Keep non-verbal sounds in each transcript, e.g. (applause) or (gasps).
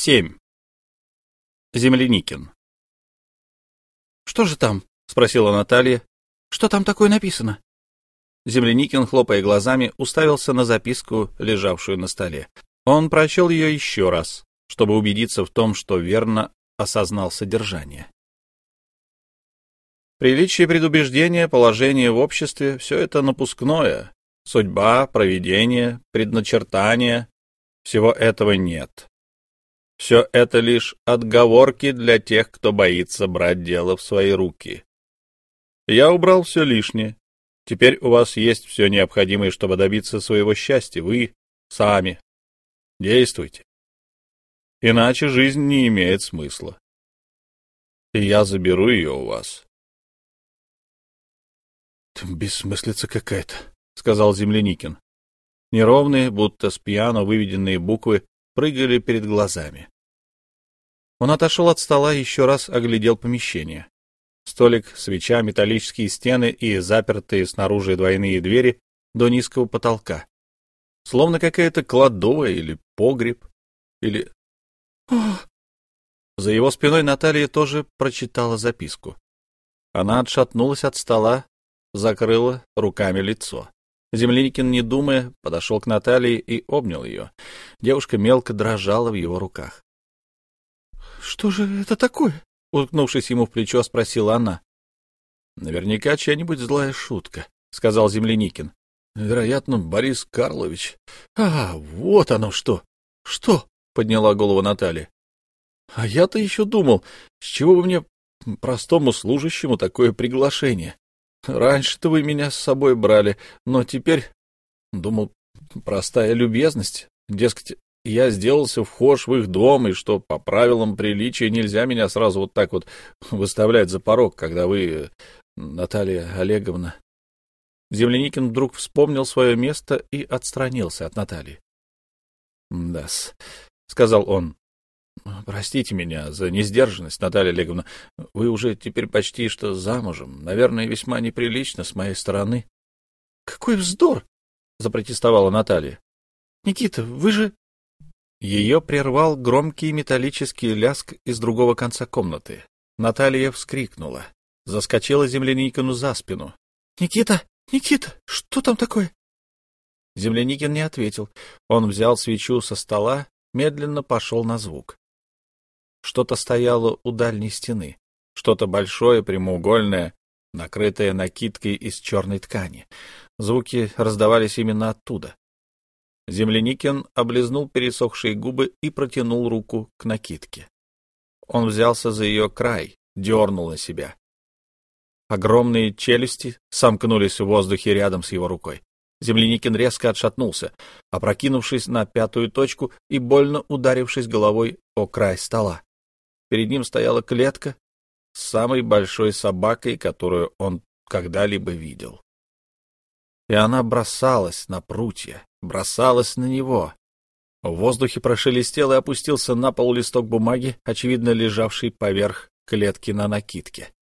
7. Земляникин. «Что же там?» — спросила Наталья. «Что там такое написано?» Земляникин, хлопая глазами, уставился на записку, лежавшую на столе. Он прочел ее еще раз, чтобы убедиться в том, что верно осознал содержание. Приличие предубеждения, положение в обществе — все это напускное. Судьба, провидение, предначертание — всего этого нет. Все это лишь отговорки для тех, кто боится брать дело в свои руки. Я убрал все лишнее. Теперь у вас есть все необходимое, чтобы добиться своего счастья. Вы сами. Действуйте. Иначе жизнь не имеет смысла. И я заберу ее у вас. — Бессмыслица какая-то, — сказал Земляникин. Неровные, будто с пьяно выведенные буквы прыгали перед глазами. Он отошел от стола и еще раз оглядел помещение. Столик, свеча, металлические стены и запертые снаружи двойные двери до низкого потолка. Словно какая-то кладовая или погреб, или... (gasps) За его спиной Наталья тоже прочитала записку. Она отшатнулась от стола, закрыла руками лицо. Земляникин, не думая, подошел к Наталье и обнял ее. Девушка мелко дрожала в его руках. — Что же это такое? — уткнувшись ему в плечо, спросила она. — Наверняка чья-нибудь злая шутка, — сказал Земляникин. — Вероятно, Борис Карлович. — А, вот оно что! — Что? — подняла голову Наталья. — А я-то еще думал, с чего бы мне, простому служащему, такое приглашение? Раньше-то вы меня с собой брали, но теперь, думал, простая любезность. Дескать, я сделался вхож в их дом, и что по правилам приличия нельзя меня сразу вот так вот выставлять за порог, когда вы, Наталья Олеговна. Земляникин вдруг вспомнил свое место и отстранился от Натальи. — Да-с, — сказал он, Простите меня за несдержанность, Наталья Олеговна. Вы уже теперь почти что замужем. Наверное, весьма неприлично с моей стороны. — Какой вздор! — запротестовала Наталья. — Никита, вы же... Ее прервал громкий металлический ляск из другого конца комнаты. Наталья вскрикнула. Заскочила земляникину за спину. — Никита! Никита! Что там такое? Земляникин не ответил. Он взял свечу со стола, медленно пошел на звук. Что-то стояло у дальней стены, что-то большое, прямоугольное, накрытое накидкой из черной ткани. Звуки раздавались именно оттуда. Земляникин облизнул пересохшие губы и протянул руку к накидке. Он взялся за ее край, дернул на себя. Огромные челюсти сомкнулись в воздухе рядом с его рукой. Земляникин резко отшатнулся, опрокинувшись на пятую точку и больно ударившись головой о край стола. Перед ним стояла клетка с самой большой собакой, которую он когда-либо видел. И она бросалась на прутья, бросалась на него. В воздухе прошелестел и опустился на пол листок бумаги, очевидно лежавший поверх клетки на накидке.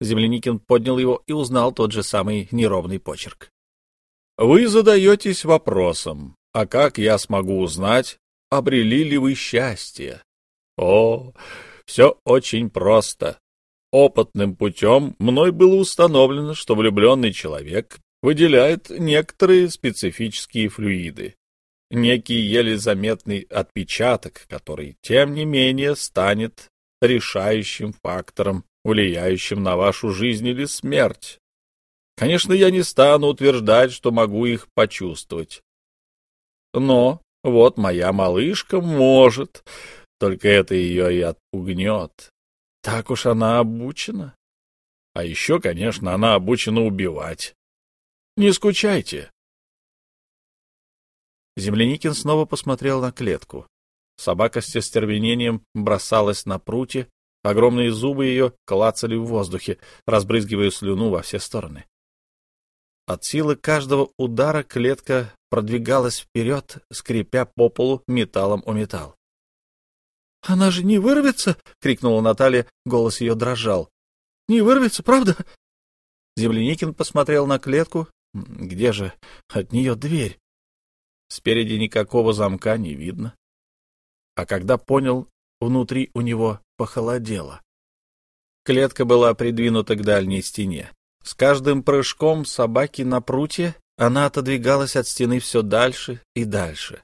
Земляникин поднял его и узнал тот же самый неровный почерк. «Вы задаетесь вопросом, а как я смогу узнать, обрели ли вы счастье? О, все очень просто. Опытным путем мной было установлено, что влюбленный человек выделяет некоторые специфические флюиды, некий еле заметный отпечаток, который, тем не менее, станет решающим фактором, влияющим на вашу жизнь или смерть. Конечно, я не стану утверждать, что могу их почувствовать. Но вот моя малышка может. Только это ее и отпугнет. Так уж она обучена. А еще, конечно, она обучена убивать. Не скучайте. Земляникин снова посмотрел на клетку. Собака с остервенением бросалась на прутье, огромные зубы ее клацали в воздухе, разбрызгивая слюну во все стороны. От силы каждого удара клетка продвигалась вперед, скрипя по полу металлом о металл. — Она же не вырвется! — крикнула Наталья, голос ее дрожал. — Не вырвется, правда? Земляникин посмотрел на клетку. Где же от нее дверь? Спереди никакого замка не видно. А когда понял, внутри у него похолодело. Клетка была придвинута к дальней стене. С каждым прыжком собаки на прутье она отодвигалась от стены все дальше и дальше.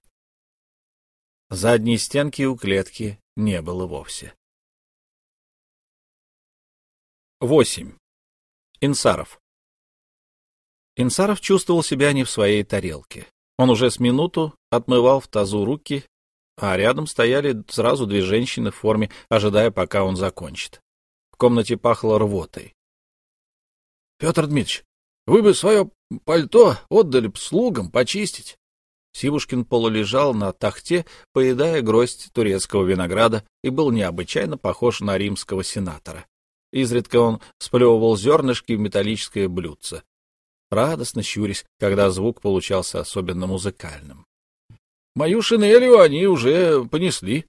Задней стенки у клетки не было вовсе. 8. Инсаров Инсаров чувствовал себя не в своей тарелке. Он уже с минуту отмывал в тазу руки, а рядом стояли сразу две женщины в форме, ожидая, пока он закончит. В комнате пахло рвотой. — Петр Дмитриевич, вы бы свое пальто отдали б слугам почистить. Сивушкин полулежал на тахте, поедая гроздь турецкого винограда, и был необычайно похож на римского сенатора. Изредка он сплевывал зернышки в металлическое блюдце, радостно щурясь, когда звук получался особенно музыкальным. Мою шинелью они уже понесли.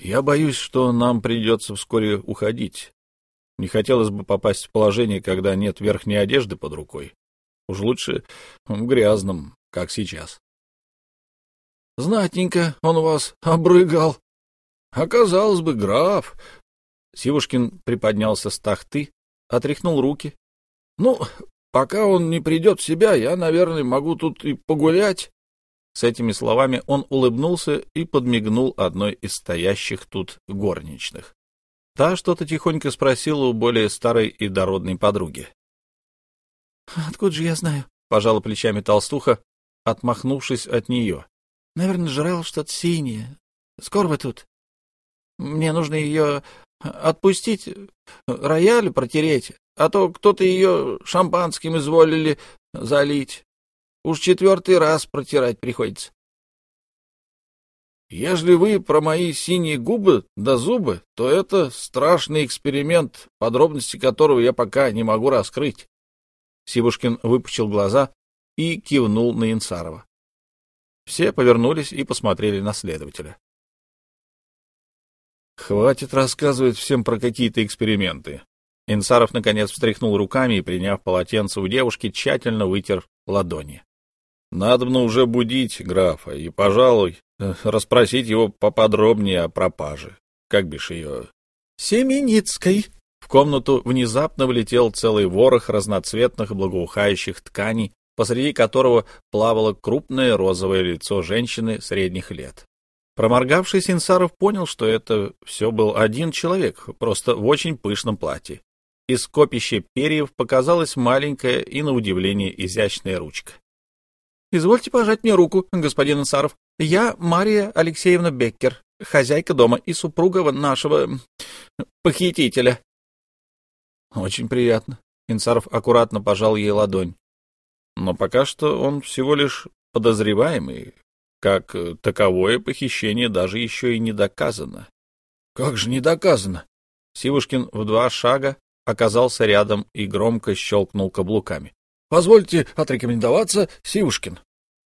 Я боюсь, что нам придется вскоре уходить. Не хотелось бы попасть в положение, когда нет верхней одежды под рукой. Уж лучше в грязном, как сейчас. Знатненько он вас обрыгал. Оказалось бы, граф. Сивушкин приподнялся с тахты, отряхнул руки. Ну, пока он не придет в себя, я, наверное, могу тут и погулять. С этими словами он улыбнулся и подмигнул одной из стоящих тут горничных. Та что-то тихонько спросила у более старой и дородной подруги. — Откуда же я знаю? — пожала плечами толстуха, отмахнувшись от нее. — Наверное, жрал что-то синее. Скоро вы тут. Мне нужно ее отпустить, рояль протереть, а то кто-то ее шампанским изволили залить. Уж четвертый раз протирать приходится. Если вы про мои синие губы да зубы, то это страшный эксперимент, подробности которого я пока не могу раскрыть. Сибушкин выпучил глаза и кивнул на Инсарова. Все повернулись и посмотрели на следователя. «Хватит рассказывать всем про какие-то эксперименты». Инсаров, наконец, встряхнул руками и, приняв полотенце у девушки, тщательно вытер ладони. Надобно уже будить графа и, пожалуй, расспросить его поподробнее о пропаже. Как бишь ее? Семеницкой. В комнату внезапно влетел целый ворох разноцветных благоухающих тканей, посреди которого плавало крупное розовое лицо женщины средних лет. Проморгавшись, Инсаров понял, что это все был один человек, просто в очень пышном платье. Из копища перьев показалась маленькая и, на удивление, изящная ручка. Извольте пожать мне руку, господин Инсаров. Я Мария Алексеевна Беккер, хозяйка дома и супруга нашего похитителя. Очень приятно. Инсаров аккуратно пожал ей ладонь. Но пока что он всего лишь подозреваемый, как таковое похищение даже еще и не доказано. Как же не доказано? Сивушкин в два шага оказался рядом и громко щелкнул каблуками. — Позвольте отрекомендоваться, Сивушкин.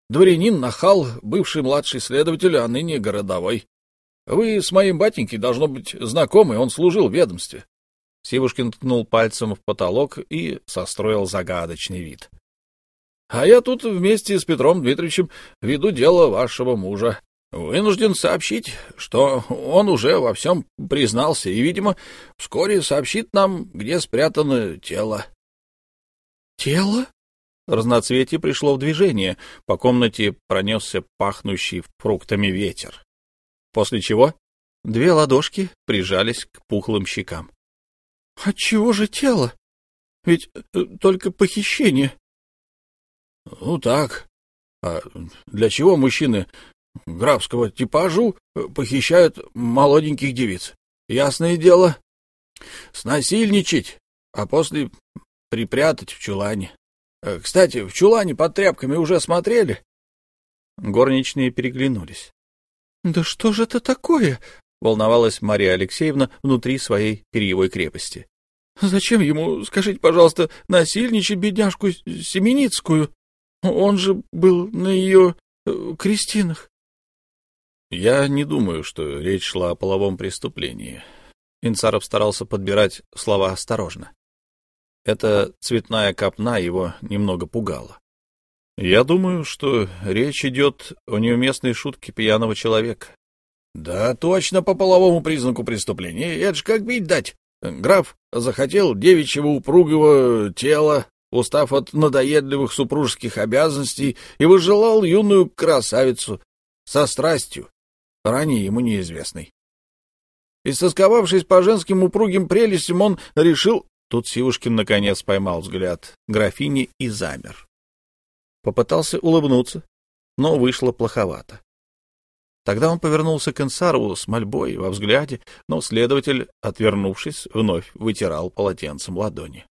Дворянин Нахал, бывший младший следователь, а ныне городовой. Вы с моим батенькой, должно быть, знакомы, он служил в ведомстве. Сивушкин ткнул пальцем в потолок и состроил загадочный вид. — А я тут вместе с Петром Дмитриевичем веду дело вашего мужа. Вынужден сообщить, что он уже во всем признался и, видимо, вскоре сообщит нам, где спрятано тело. — Тело? Разноцветие пришло в движение, по комнате пронесся пахнущий фруктами ветер. После чего две ладошки прижались к пухлым щекам. — Отчего же тело? Ведь э, только похищение. — Ну так. А для чего мужчины графского типажу э, похищают молоденьких девиц? Ясное дело, снасильничать, а после припрятать в чулане. Э, кстати, в чулане под тряпками уже смотрели? Горничные переглянулись. — Да что же это такое? — волновалась Мария Алексеевна внутри своей перьевой крепости. — Зачем ему, скажите, пожалуйста, насильничать бедняжку Семеницкую? Он же был на ее э, крестинах. — Я не думаю, что речь шла о половом преступлении. Инцаров старался подбирать слова осторожно. Эта цветная копна его немного пугала. Я думаю, что речь идет о неуместной шутке пьяного человека. Да точно по половому признаку преступления. Это ж как бить дать. Граф захотел девичьего упругого тела, устав от надоедливых супружеских обязанностей, и выжелал юную красавицу со страстью, ранее ему неизвестной. И сосковавшись по женским упругим прелестям, он решил... Тут Сивушкин наконец поймал взгляд графини и замер. Попытался улыбнуться, но вышло плоховато. Тогда он повернулся к Инсарову с мольбой во взгляде, но следователь, отвернувшись, вновь вытирал полотенцем ладони.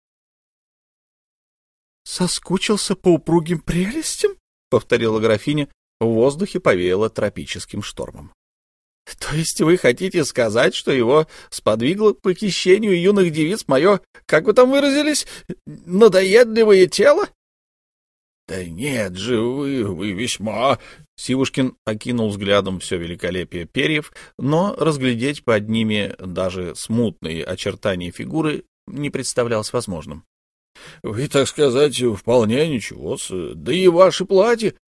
— Соскучился по упругим прелестям? — повторила графиня. В воздухе повеяло тропическим штормом. — То есть вы хотите сказать, что его сподвигло к похищению юных девиц мое, как вы там выразились, надоедливое тело? — Да нет же, вы, вы весьма Сивушкин окинул взглядом все великолепие перьев, но разглядеть под ними даже смутные очертания фигуры не представлялось возможным. — Вы, так сказать, вполне ничего да и ваше платье. —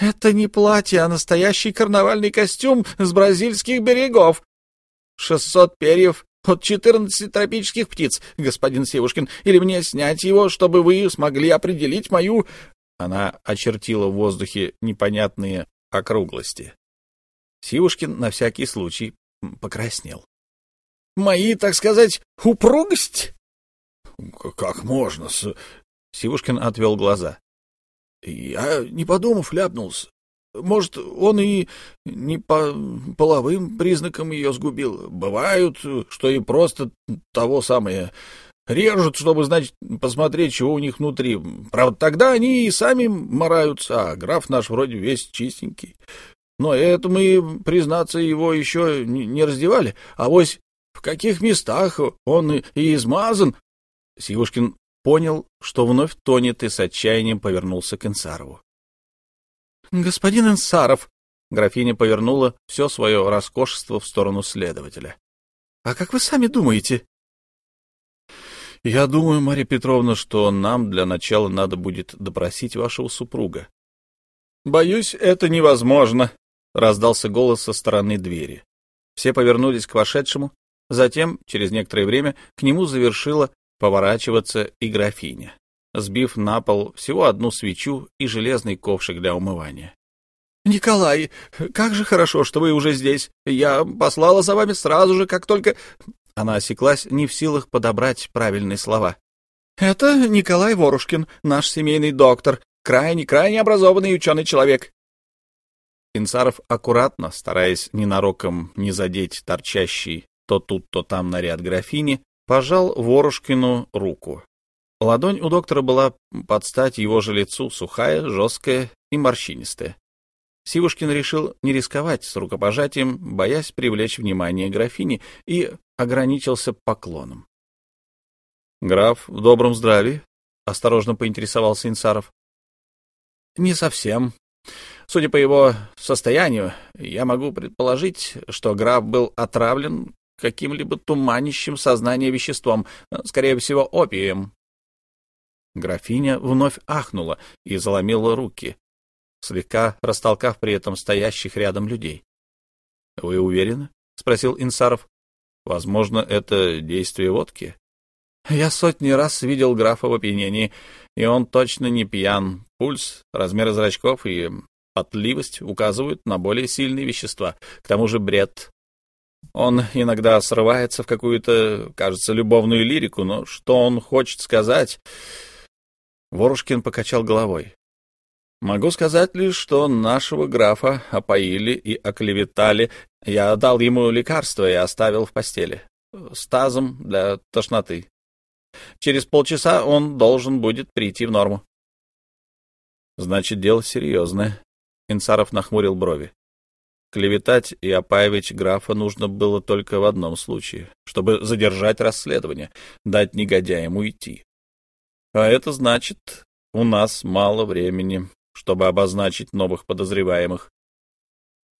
Это не платье, а настоящий карнавальный костюм с бразильских берегов. Шестьсот перьев от четырнадцати тропических птиц, господин Сивушкин, или мне снять его, чтобы вы смогли определить мою она очертила в воздухе непонятные округлости. Сивушкин на всякий случай покраснел. — Мои, так сказать, упругость? — Как можно с... Сивушкин отвел глаза. — Я, не подумав, ляпнулся. Может, он и не по половым признакам ее сгубил. Бывают, что и просто того самое Режут, чтобы, значит, посмотреть, чего у них внутри. Правда, тогда они и сами мораются, а граф наш вроде весь чистенький. Но это мы, признаться, его еще не раздевали. А вось в каких местах он и измазан. Сивушкин понял, что вновь тонет и с отчаянием повернулся к Инсарову. — Господин Инсаров! — графиня повернула все свое роскошество в сторону следователя. — А как вы сами думаете, я думаю, Марья Петровна, что нам для начала надо будет допросить вашего супруга. Боюсь, это невозможно, раздался голос со стороны двери. Все повернулись к вошедшему, затем, через некоторое время, к нему завершила поворачиваться и графиня, сбив на пол всего одну свечу и железный ковшик для умывания. «Николай, как же хорошо, что вы уже здесь. Я послала за вами сразу же, как только...» Она осеклась, не в силах подобрать правильные слова. «Это Николай Ворушкин, наш семейный доктор, крайне-крайне образованный ученый человек». Инсаров аккуратно, стараясь ненароком не задеть торчащий то тут, то там наряд графини, пожал Ворушкину руку. Ладонь у доктора была под стать его же лицу, сухая, жесткая и морщинистая. Сивушкин решил не рисковать с рукопожатием, боясь привлечь внимание графини, и ограничился поклоном. — Граф в добром здравии? — осторожно поинтересовался Инсаров. — Не совсем. Судя по его состоянию, я могу предположить, что граф был отравлен каким-либо туманящим сознание веществом, скорее всего, опием. Графиня вновь ахнула и заломила руки, слегка растолкав при этом стоящих рядом людей. — Вы уверены? — спросил Инсаров. — Возможно, это действие водки? — Я сотни раз видел графа в опьянении, и он точно не пьян. Пульс, размер зрачков и потливость указывают на более сильные вещества. К тому же бред. Он иногда срывается в какую-то, кажется, любовную лирику, но что он хочет сказать... Ворушкин покачал головой. Могу сказать лишь, что нашего графа опоили и оклеветали. Я дал ему лекарство и оставил в постели. С тазом для тошноты. Через полчаса он должен будет прийти в норму. Значит, дело серьезное. Инсаров нахмурил брови. Клеветать и опаивать графа нужно было только в одном случае, чтобы задержать расследование, дать негодяям уйти. А это значит, у нас мало времени чтобы обозначить новых подозреваемых.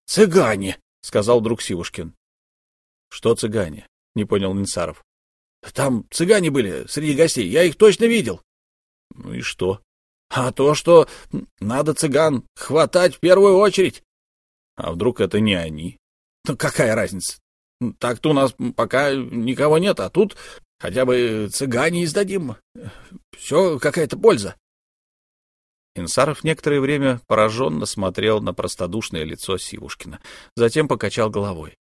«Цыгане!» — сказал друг Сивушкин. «Что цыгане?» — не понял Нинсаров. «Там цыгане были среди гостей, я их точно видел». «Ну и что?» «А то, что надо цыган хватать в первую очередь». «А вдруг это не они?» Ну, какая разница? Так-то у нас пока никого нет, а тут хотя бы цыгане издадим. Все какая-то польза. Инсаров некоторое время пораженно смотрел на простодушное лицо Сивушкина, затем покачал головой.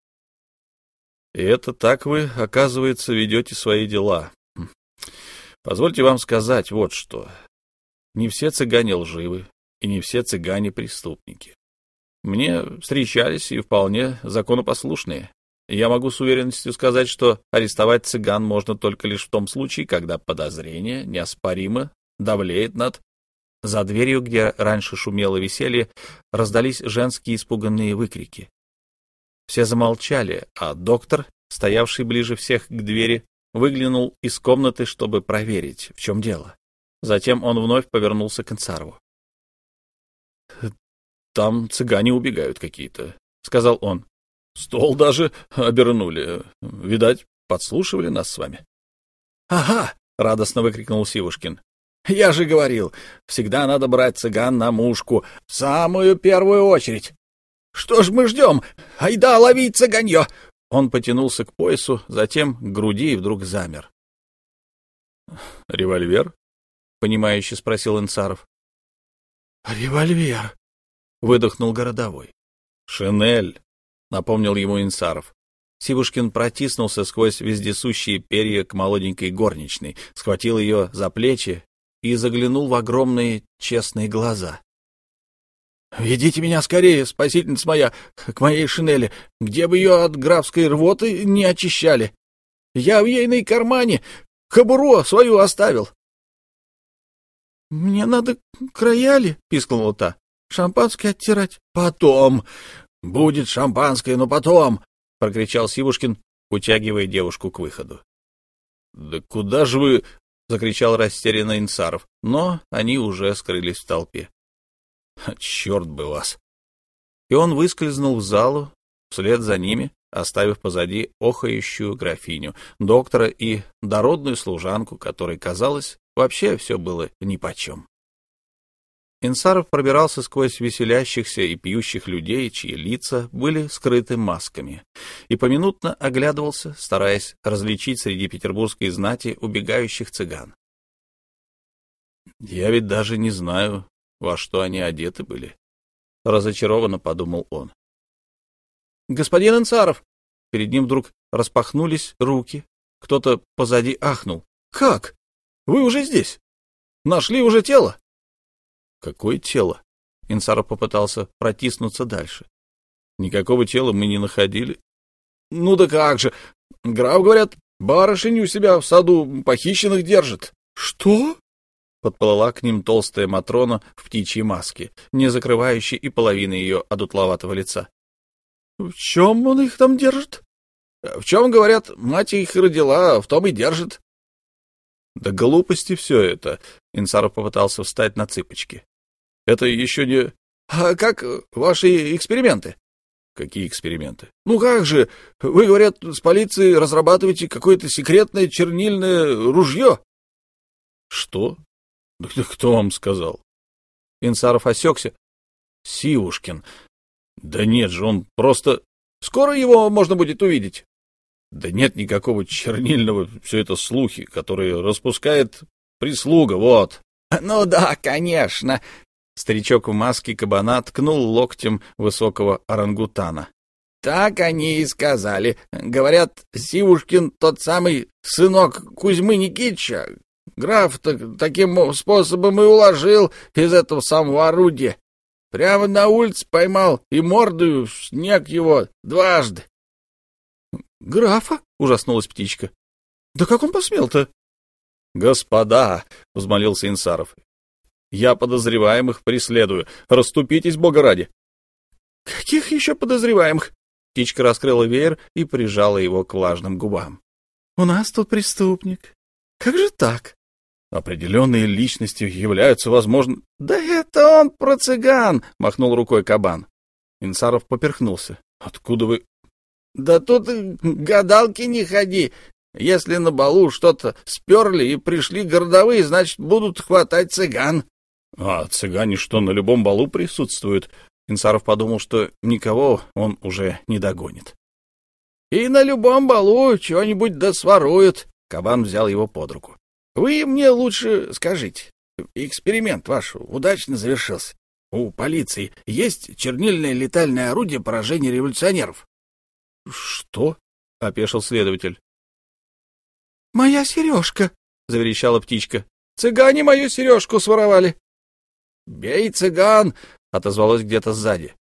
— И это так вы, оказывается, ведете свои дела. Позвольте вам сказать вот что. Не все цыгане лживы, и не все цыгане преступники. Мне встречались и вполне законопослушные. Я могу с уверенностью сказать, что арестовать цыган можно только лишь в том случае, когда подозрение неоспоримо давлеет над... За дверью, где раньше шумело веселье, раздались женские испуганные выкрики. Все замолчали, а доктор, стоявший ближе всех к двери, выглянул из комнаты, чтобы проверить, в чем дело. Затем он вновь повернулся к Инцарову. Там цыгане убегают какие-то, — сказал он. Стол даже обернули. Видать, подслушивали нас с вами. — Ага! — радостно выкрикнул Сивушкин. — Я же говорил, всегда надо брать цыган на мушку, в самую первую очередь. Что ж мы ждем? Айда ловить цыганье! Он потянулся к поясу, затем к груди и вдруг замер. — Револьвер? — понимающе спросил Инцаров. — Револьвер, выдохнул городовой. «Шинель», — напомнил ему Инсаров. Сивушкин протиснулся сквозь вездесущие перья к молоденькой горничной, схватил ее за плечи и заглянул в огромные честные глаза. «Ведите меня скорее, спасительница моя, к моей шинели, где бы ее от графской рвоты не очищали. Я в ейной кармане кобуру свою оставил». «Мне надо к рояле», — пискнула та. Шампанское оттирать? Потом. Будет шампанское, но потом, прокричал Сивушкин, утягивая девушку к выходу. Да куда же вы? закричал растерянно Инсаров, но они уже скрылись в толпе. Черт бы вас! И он выскользнул в залу, вслед за ними, оставив позади охающую графиню, доктора и дородную служанку, которой, казалось, вообще все было нипочем. Инсаров пробирался сквозь веселящихся и пьющих людей, чьи лица были скрыты масками, и поминутно оглядывался, стараясь различить среди петербургской знати убегающих цыган. «Я ведь даже не знаю, во что они одеты были», — разочарованно подумал он. «Господин Инсаров!» Перед ним вдруг распахнулись руки. Кто-то позади ахнул. «Как? Вы уже здесь? Нашли уже тело?» Какое тело? Инсаров попытался протиснуться дальше. Никакого тела мы не находили. Ну да как же. Граф, говорят, барышень у себя в саду похищенных держит. Что? Подплыла к ним толстая Матрона в птичьей маске, не закрывающей и половины ее одутловатого лица. — В чем он их там держит? — В чем, говорят, мать их родила, в том и держит. — Да глупости все это. Инсаров попытался встать на цыпочки. Это еще не... А как ваши эксперименты? Какие эксперименты? Ну как же, вы, говорят, с полицией разрабатываете какое-то секретное чернильное ружье. Что? Да кто вам сказал? Инсаров осекся. Сивушкин. Да нет же, он просто... Скоро его можно будет увидеть. Да нет никакого чернильного, все это слухи, которые распускает прислуга, вот. Ну да, конечно, Старичок в маске кабана ткнул локтем высокого орангутана. Так они и сказали. Говорят, Сивушкин тот самый сынок Кузьмы Никитича. Граф -то таким способом и уложил из этого самого орудия. Прямо на улице поймал и мордою в снег его дважды. — Графа? — ужаснулась птичка. — Да как он посмел-то? — Господа, — взмолился Инсаров, я подозреваемых преследую. Раступитесь, бога ради. — Каких еще подозреваемых? Птичка раскрыла веер и прижала его к влажным губам. — У нас тут преступник. Как же так? Определенные личности являются, возможно... — Да это он про цыган! — махнул рукой кабан. Инсаров поперхнулся. — Откуда вы... — Да тут гадалки не ходи. Если на балу что-то сперли и пришли городовые, значит, будут хватать цыган. А цыгане что, на любом балу присутствуют? Инсаров подумал, что никого он уже не догонит. — И на любом балу чего-нибудь да своруют. Кабан взял его под руку. — Вы мне лучше скажите, эксперимент ваш удачно завершился. У полиции есть чернильное летальное орудие поражения революционеров? — Что? — опешил следователь. — Моя сережка! — заверещала птичка. — Цыгане мою сережку своровали. — Бей, цыган! — отозвалось где-то сзади.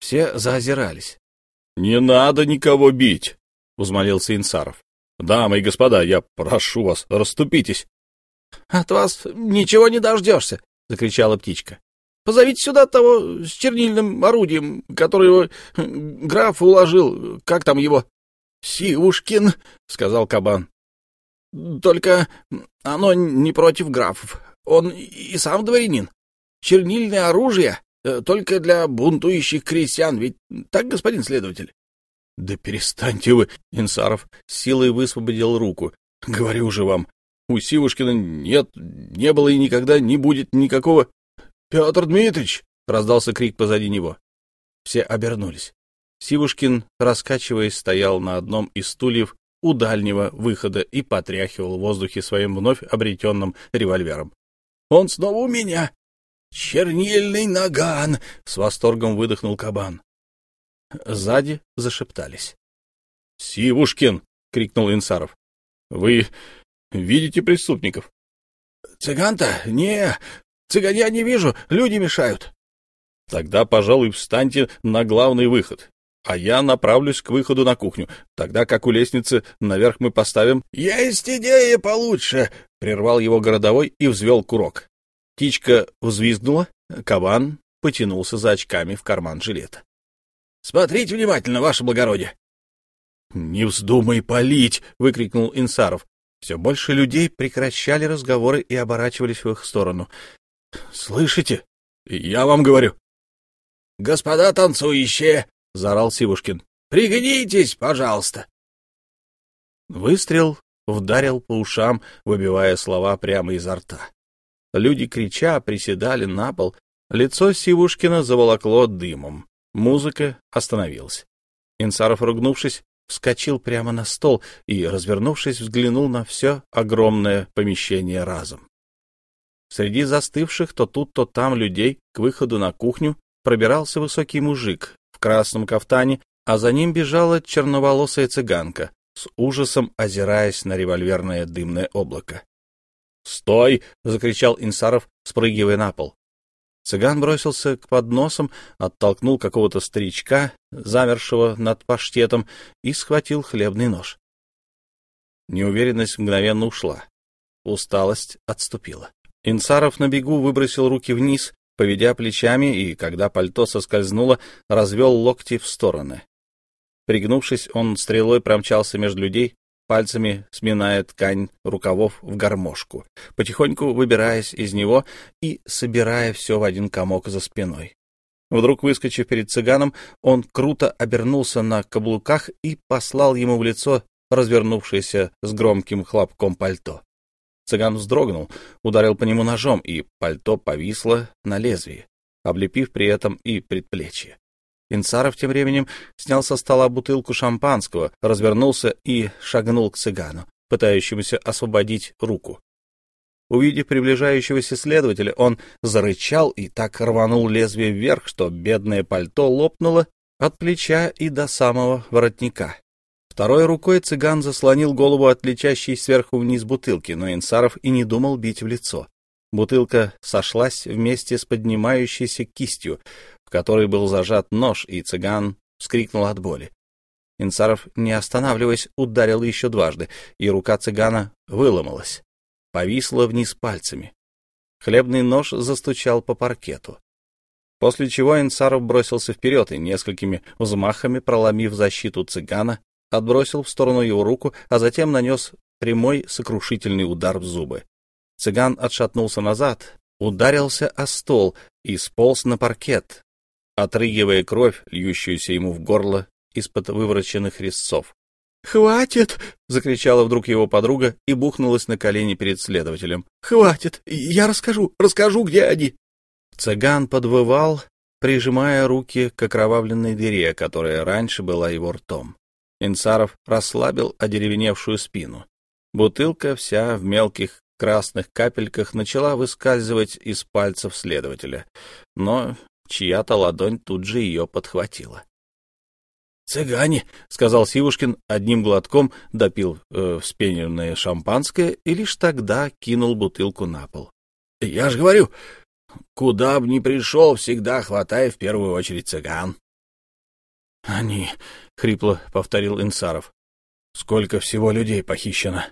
Все заозирались. — Не надо никого бить! — взмолился Инсаров. — Дамы и господа, я прошу вас, расступитесь. — От вас ничего не дождешься! — закричала птичка. Позовите сюда того с чернильным орудием, который граф уложил. Как там его? — Сивушкин, — сказал кабан. — Только оно не против графов. Он и сам дворянин. Чернильное оружие э, только для бунтующих крестьян, ведь так, господин следователь? — Да перестаньте вы! — Инсаров силой высвободил руку. — Говорю же вам, у Сивушкина нет, не было и никогда не будет никакого «Петр Дмитриевич!» — раздался крик позади него. Все обернулись. Сивушкин, раскачиваясь, стоял на одном из стульев у дальнего выхода и потряхивал в воздухе своим вновь обретенным револьвером. «Он снова у меня! Чернильный наган!» — с восторгом выдохнул кабан. Сзади зашептались. «Сивушкин!» — крикнул Инсаров. «Вы видите преступников?» «Цыган-то? Не, Цыган я не вижу, люди мешают. Тогда, пожалуй, встаньте на главный выход, а я направлюсь к выходу на кухню. Тогда, как у лестницы, наверх мы поставим... — Есть идея получше! — прервал его городовой и взвел курок. Птичка взвизгнула, кабан потянулся за очками в карман жилета. — Смотрите внимательно, ваше благородие! — Не вздумай палить! — выкрикнул Инсаров. Все больше людей прекращали разговоры и оборачивались в их сторону. — Слышите? Я вам говорю. — Господа танцующие! — заорал Сивушкин. — Пригнитесь, пожалуйста! Выстрел вдарил по ушам, выбивая слова прямо изо рта. Люди, крича, приседали на пол. Лицо Сивушкина заволокло дымом. Музыка остановилась. Инсаров, ругнувшись, вскочил прямо на стол и, развернувшись, взглянул на все огромное помещение разом. Среди застывших то тут, то там людей к выходу на кухню пробирался высокий мужик в красном кафтане, а за ним бежала черноволосая цыганка, с ужасом озираясь на револьверное дымное облако. «Стой!» — закричал Инсаров, спрыгивая на пол. Цыган бросился к подносам, оттолкнул какого-то старичка, замершего над паштетом, и схватил хлебный нож. Неуверенность мгновенно ушла. Усталость отступила. Инсаров на бегу выбросил руки вниз, поведя плечами, и, когда пальто соскользнуло, развел локти в стороны. Пригнувшись, он стрелой промчался между людей, пальцами сминая ткань рукавов в гармошку, потихоньку выбираясь из него и собирая все в один комок за спиной. Вдруг, выскочив перед цыганом, он круто обернулся на каблуках и послал ему в лицо развернувшееся с громким хлопком пальто. Цыган вздрогнул, ударил по нему ножом, и пальто повисло на лезвии, облепив при этом и предплечье. Инцаров тем временем снял со стола бутылку шампанского, развернулся и шагнул к цыгану, пытающемуся освободить руку. Увидев приближающегося следователя, он зарычал и так рванул лезвие вверх, что бедное пальто лопнуло от плеча и до самого воротника. Второй рукой цыган заслонил голову от летящей сверху вниз бутылки, но Инсаров и не думал бить в лицо. Бутылка сошлась вместе с поднимающейся кистью, в которой был зажат нож, и цыган вскрикнул от боли. Инсаров, не останавливаясь, ударил еще дважды, и рука цыгана выломалась, повисла вниз пальцами. Хлебный нож застучал по паркету. После чего Инсаров бросился вперед и несколькими взмахами, проломив защиту цыгана, отбросил в сторону его руку, а затем нанес прямой сокрушительный удар в зубы. Цыган отшатнулся назад, ударился о стол и сполз на паркет, отрыгивая кровь, льющуюся ему в горло из-под вывороченных резцов. «Хватит!» — закричала вдруг его подруга и бухнулась на колени перед следователем. «Хватит! Я расскажу, расскажу, где они!» Цыган подвывал, прижимая руки к окровавленной дыре, которая раньше была его ртом. Инсаров расслабил одеревеневшую спину. Бутылка вся в мелких красных капельках начала выскальзывать из пальцев следователя, но чья-то ладонь тут же ее подхватила. «Цыгане!» — сказал Сивушкин, одним глотком допил э, вспененное шампанское и лишь тогда кинул бутылку на пол. «Я ж говорю, куда б ни пришел, всегда хватай в первую очередь цыган». «Они...» — хрипло повторил Инсаров. «Сколько всего людей похищено?»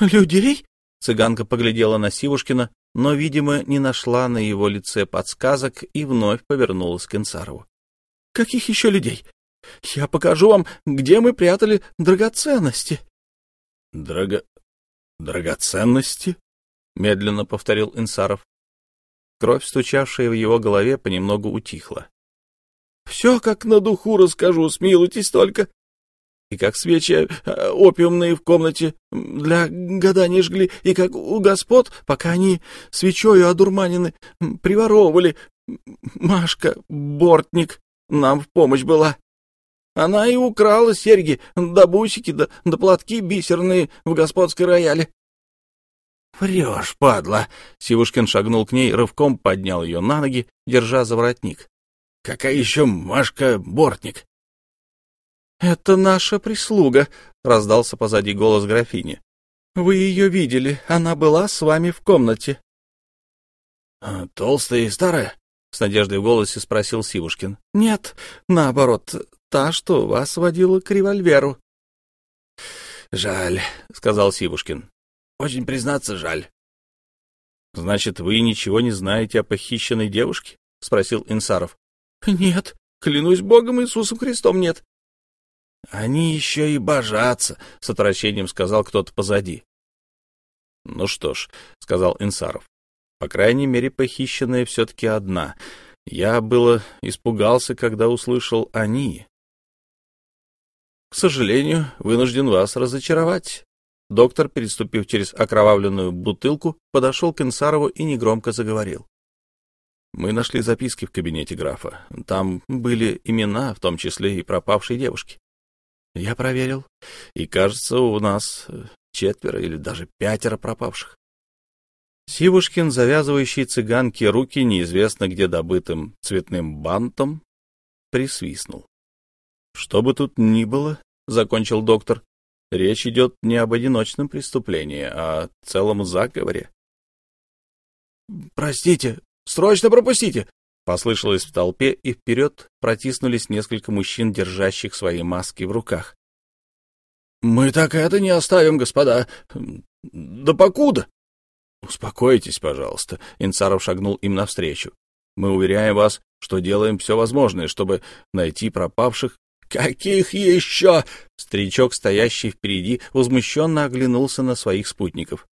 «Людей?» — цыганка поглядела на Сивушкина, но, видимо, не нашла на его лице подсказок и вновь повернулась к Инсарову. «Каких еще людей? Я покажу вам, где мы прятали драгоценности. — Драго... драгоценности? — медленно повторил Инсаров. Кровь, стучавшая в его голове, понемногу утихла. — Все как на духу расскажу, смилуйтесь только. И как свечи э, опиумные в комнате для гадания жгли, и как у господ, пока они свечою одурманены, приворовывали. Машка, бортник, нам в помощь была. Она и украла серьги, да бусики, да, да платки бисерные в господской рояле. — Врешь, падла! — Сивушкин шагнул к ней, рывком поднял ее на ноги, держа за воротник. — Какая еще Машка Бортник? — Это наша прислуга, — раздался позади голос графини. — Вы ее видели, она была с вами в комнате. — Толстая и старая? — с надеждой в голосе спросил Сивушкин. — Нет, наоборот, та, что вас водила к револьверу. — Жаль, — сказал Сивушкин. — Очень признаться, жаль. — Значит, вы ничего не знаете о похищенной девушке? — спросил Инсаров. — Нет, клянусь Богом Иисусом Христом, нет. — Они еще и божатся, — с отвращением сказал кто-то позади. — Ну что ж, — сказал Инсаров, — по крайней мере, похищенная все-таки одна. Я было испугался, когда услышал «они», к сожалению, вынужден вас разочаровать. Доктор, переступив через окровавленную бутылку, подошел к Инсарову и негромко заговорил. Мы нашли записки в кабинете графа. Там были имена, в том числе и пропавшей девушки. Я проверил, и, кажется, у нас четверо или даже пятеро пропавших. Сивушкин, завязывающий цыганке руки неизвестно где добытым цветным бантом, присвистнул. Что бы тут ни было, — закончил доктор, — речь идет не об одиночном преступлении, а о целом заговоре. — Простите, срочно пропустите! — послышалось в толпе, и вперед протиснулись несколько мужчин, держащих свои маски в руках. — Мы так это не оставим, господа. Да покуда? — Успокойтесь, пожалуйста. Инцаров шагнул им навстречу. Мы уверяем вас, что делаем все возможное, чтобы найти пропавших «Каких еще?» Старичок, стоящий впереди, возмущенно оглянулся на своих спутников.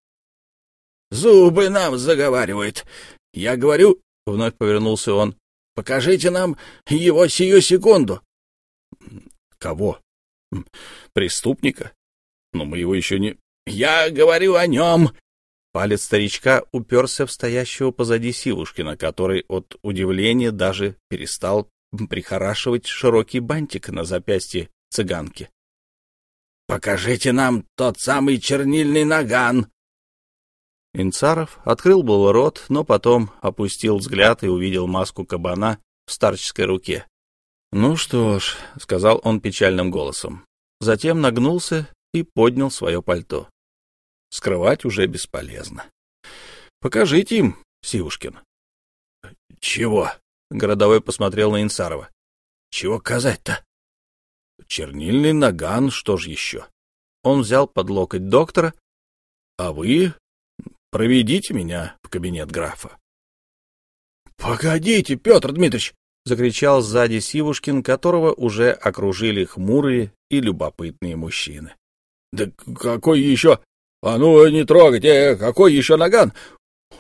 «Зубы нам заговаривает. Я говорю...» — вновь повернулся он. «Покажите нам его сию секунду». «Кого? Преступника? Но мы его еще не...» «Я говорю о нем!» Палец старичка уперся в стоящего позади Сивушкина, который от удивления даже перестал прихорашивать широкий бантик на запястье цыганки. «Покажите нам тот самый чернильный наган!» Инцаров открыл был рот, но потом опустил взгляд и увидел маску кабана в старческой руке. «Ну что ж», — сказал он печальным голосом. Затем нагнулся и поднял свое пальто. Скрывать уже бесполезно. «Покажите им, Сивушкин». «Чего?» Городовой посмотрел на Инсарова. — Чего казать-то? — Чернильный наган, что ж еще? Он взял под локоть доктора. — А вы проведите меня в кабинет графа. — Погодите, Петр Дмитриевич! — закричал сзади Сивушкин, которого уже окружили хмурые и любопытные мужчины. — Да какой еще? А ну, не трогайте! Какой еще наган?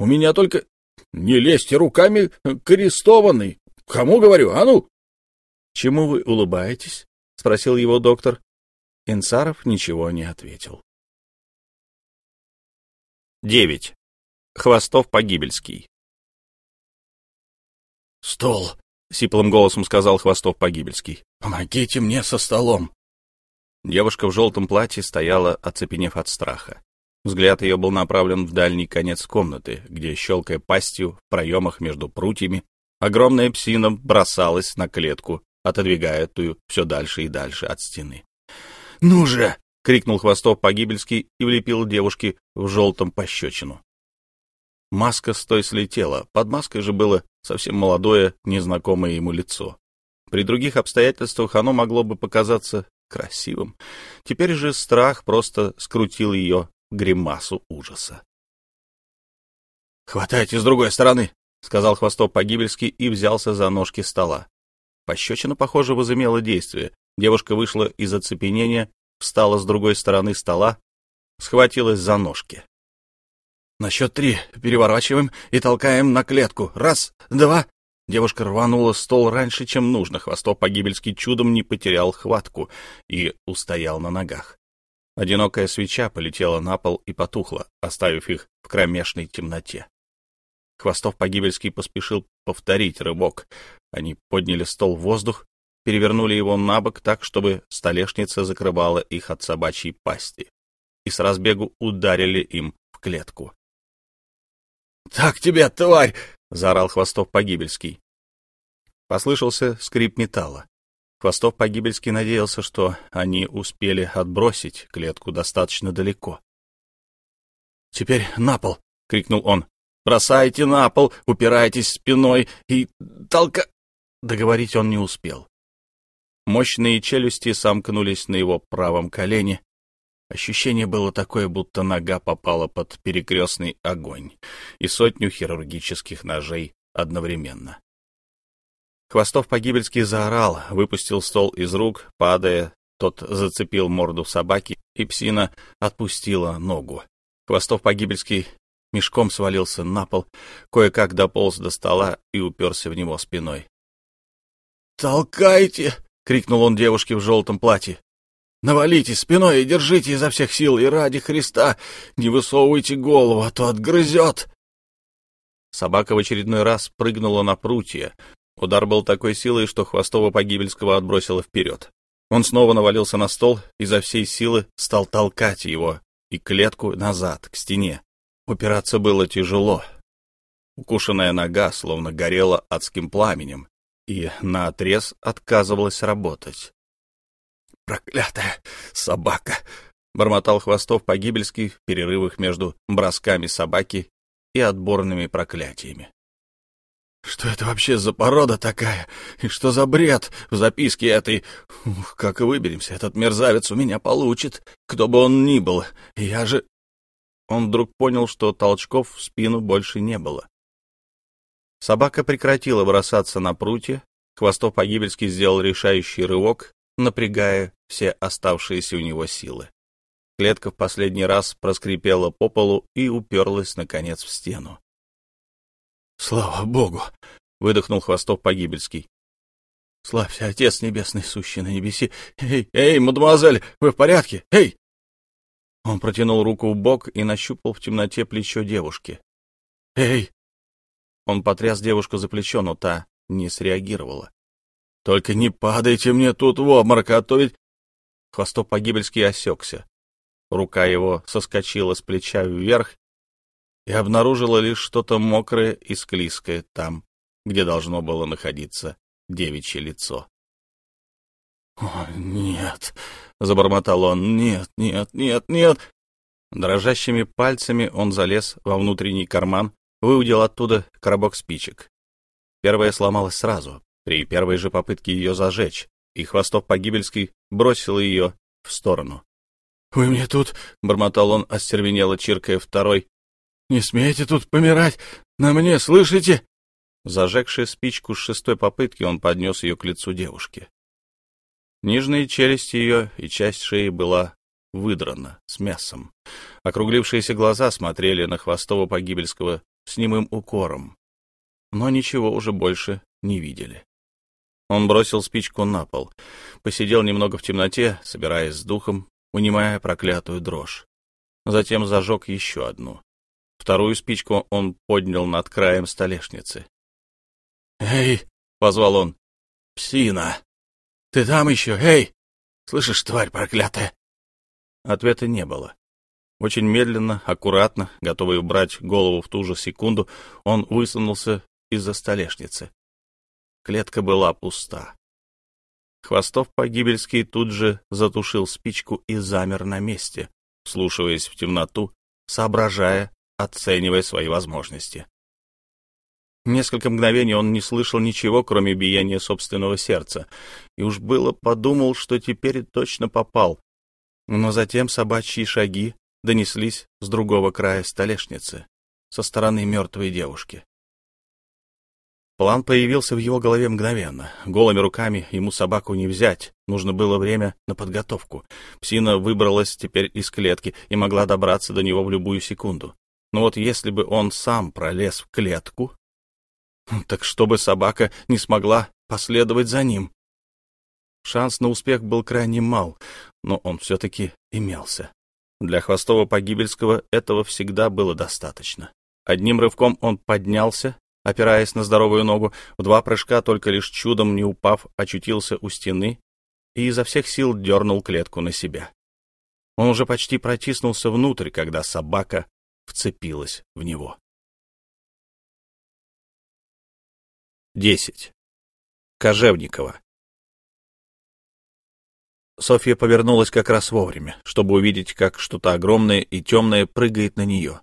У меня только не лезьте руками к. Кому говорю, а ну? — Чему вы улыбаетесь? — спросил его доктор. Инсаров ничего не ответил. Девять. Хвостов-Погибельский. — Стол! — сиплым голосом сказал Хвостов Погибельский. «Помогите мне со столом!» Девушка в желтом платье стояла, оцепенев от страха. Взгляд ее был направлен в дальний конец комнаты, где, щелкая пастью в проемах между прутьями, огромная псина бросалась на клетку, отодвигая тую все дальше и дальше от стены. «Ну же!» — крикнул Хвостов Погибельский и влепил девушке в желтом пощечину. Маска с той слетела, под маской же было совсем молодое, незнакомое ему лицо. При других обстоятельствах оно могло бы показаться красивым. Теперь же страх просто скрутил ее гримасу ужаса. «Хватайте с другой стороны!» — сказал Хвостов Погибельский и взялся за ножки стола. Пощечина, похоже, возымела действие. Девушка вышла из оцепенения, встала с другой стороны стола, схватилась за ножки. «На счет три переворачиваем и толкаем на клетку. Раз, два...» Девушка рванула стол раньше, чем нужно. Хвостов погибельский чудом не потерял хватку и устоял на ногах. Одинокая свеча полетела на пол и потухла, оставив их в кромешной темноте. Хвостов погибельский поспешил повторить рывок. Они подняли стол в воздух, перевернули его на бок так, чтобы столешница закрывала их от собачьей пасти, и с разбегу ударили им в клетку. — Так тебе, тварь! — заорал Хвостов погибельский. Послышался скрип металла. Хвостов Погибельский надеялся, что они успели отбросить клетку достаточно далеко. «Теперь на пол!» — крикнул он. «Бросайте на пол, упирайтесь спиной и толка...» Договорить он не успел. Мощные челюсти сомкнулись на его правом колене. Ощущение было такое, будто нога попала под перекрестный огонь и сотню хирургических ножей одновременно. Хвостов погибельский заорал, выпустил стол из рук, падая, тот зацепил морду собаки, и псина отпустила ногу. Хвостов погибельский мешком свалился на пол, кое-как дополз до стола и уперся в него спиной. «Толкайте!» — крикнул он девушке в желтом платье. «Навалите спиной и держите изо всех сил, и ради Христа не высовывайте голову, а то отгрызет!» Собака в очередной раз прыгнула на прутья, Удар был такой силой, что Хвостова-Погибельского отбросило вперед. Он снова навалился на стол и за всей силы стал толкать его и клетку назад, к стене. Упираться было тяжело. Укушенная нога словно горела адским пламенем и наотрез отказывалась работать. «Проклятая собака!» — бормотал Хвостов Погибельский в перерывах между бросками собаки и отборными проклятиями. Что это вообще за порода такая? И что за бред в записке этой? Ух, как выберемся, этот мерзавец у меня получит, кто бы он ни был. Я же... Он вдруг понял, что толчков в спину больше не было. Собака прекратила бросаться на прутья. Хвостов Погибельский сделал решающий рывок, напрягая все оставшиеся у него силы. Клетка в последний раз проскрипела по полу и уперлась, наконец, в стену. Слава Богу! — выдохнул Хвостов Погибельский. Славься, Отец Небесный, сущий на небеси. Эй, эй, мадемуазель, вы в порядке? Эй! Он протянул руку в бок и нащупал в темноте плечо девушки. Эй! Он потряс девушку за плечо, но та не среагировала. Только не падайте мне тут в обморок, а то ведь... Хвостов Погибельский осекся. Рука его соскочила с плеча вверх и обнаружила лишь что-то мокрое и склизкое там, где должно было находиться девичье лицо. «О, нет!» — забормотал он. «Нет, нет, нет, нет!» Дрожащими пальцами он залез во внутренний карман, выудил оттуда коробок спичек. Первая сломалась сразу, при первой же попытке ее зажечь, и Хвостов Погибельский бросил ее в сторону. «Вы мне тут...» — бормотал он, остервенело чиркая второй, не смейте тут помирать! На мне, слышите?» Зажегший спичку с шестой попытки, он поднес ее к лицу девушки. Нижняя челюсть ее и часть шеи была выдрана с мясом. Округлившиеся глаза смотрели на Хвостова-Погибельского с немым укором, но ничего уже больше не видели. Он бросил спичку на пол, посидел немного в темноте, собираясь с духом, унимая проклятую дрожь. Затем зажег еще одну. Вторую спичку он поднял над краем столешницы. «Эй!» — позвал он. «Псина! Ты там еще? Эй! Слышишь, тварь проклятая?» Ответа не было. Очень медленно, аккуратно, готовый убрать голову в ту же секунду, он высунулся из-за столешницы. Клетка была пуста. Хвостов погибельский тут же затушил спичку и замер на месте, слушаясь в темноту, соображая, оценивая свои возможности. Несколько мгновений он не слышал ничего, кроме биения собственного сердца, и уж было подумал, что теперь точно попал. Но затем собачьи шаги донеслись с другого края столешницы, со стороны мертвой девушки. План появился в его голове мгновенно. Голыми руками ему собаку не взять. Нужно было время на подготовку. Псина выбралась теперь из клетки и могла добраться до него в любую секунду. Но вот если бы он сам пролез в клетку, так чтобы собака не смогла последовать за ним. Шанс на успех был крайне мал, но он все-таки имелся. Для Хвостова-Погибельского этого всегда было достаточно. Одним рывком он поднялся опираясь на здоровую ногу, в два прыжка, только лишь чудом не упав, очутился у стены и изо всех сил дернул клетку на себя. Он уже почти протиснулся внутрь, когда собака вцепилась в него. Десять. Кожевникова. Софья повернулась как раз вовремя, чтобы увидеть, как что-то огромное и темное прыгает на нее.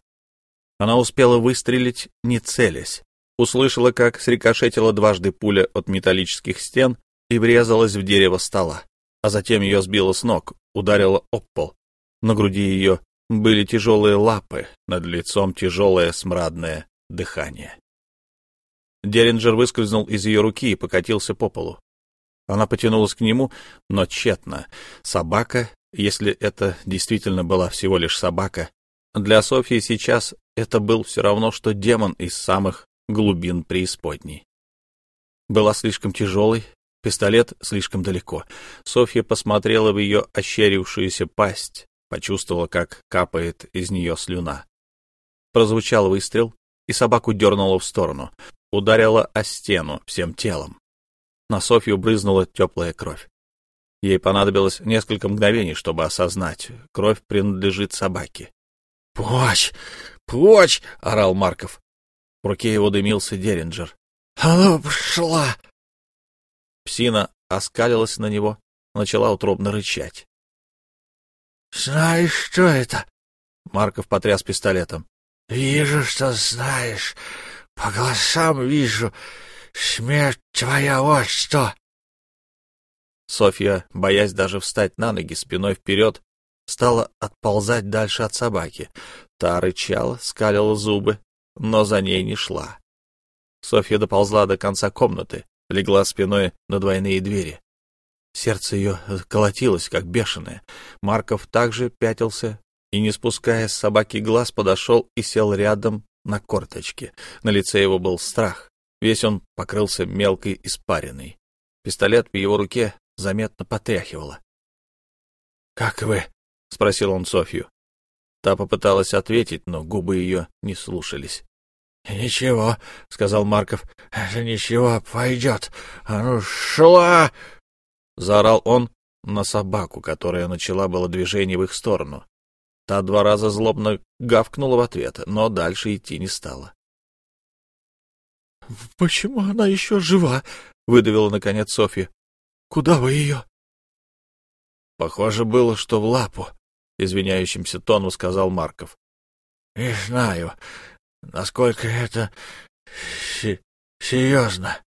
Она успела выстрелить, не целясь, услышала, как срикошетила дважды пуля от металлических стен и врезалась в дерево стола, а затем ее сбило с ног, ударила об пол. На груди ее были тяжелые лапы, над лицом тяжелое смрадное дыхание. Деринджер выскользнул из ее руки и покатился по полу. Она потянулась к нему, но тщетно. Собака, если это действительно была всего лишь собака, для Софьи сейчас это был все равно, что демон из самых глубин преисподней. Была слишком тяжелой, пистолет слишком далеко. Софья посмотрела в ее ощерившуюся пасть, почувствовала, как капает из нее слюна. Прозвучал выстрел, и собаку дернуло в сторону, ударила о стену всем телом. На Софью брызнула теплая кровь. Ей понадобилось несколько мгновений, чтобы осознать, кровь принадлежит собаке. — Плачь! Плачь! — орал Марков. В руке его дымился Деринджер. «Она пошла!» Псина оскалилась на него, начала утробно рычать. «Знаешь, что это?» Марков потряс пистолетом. «Вижу, что знаешь. По глазам вижу. Смерть твоя вот что!» Софья, боясь даже встать на ноги спиной вперед, стала отползать дальше от собаки. Та рычала, скалила зубы, но за ней не шла. Софья доползла до конца комнаты, легла спиной на двойные двери. Сердце ее колотилось, как бешеное. Марков также пятился и, не спуская с собаки глаз, подошел и сел рядом на корточке. На лице его был страх. Весь он покрылся мелкой испариной. Пистолет в его руке заметно потряхивало. — Как вы? — спросил он Софью. Та попыталась ответить, но губы ее не слушались. — Ничего, — сказал Марков, — это ничего, пойдет. А ну, шла! — заорал он на собаку, которая начала было движение в их сторону. Та два раза злобно гавкнула в ответ, но дальше идти не стала. — Почему она еще жива? — выдавила, наконец, Софья. — Куда вы ее? Похоже было, что в лапу, извиняющимся тоном сказал Марков. — Не знаю, насколько это серьезно.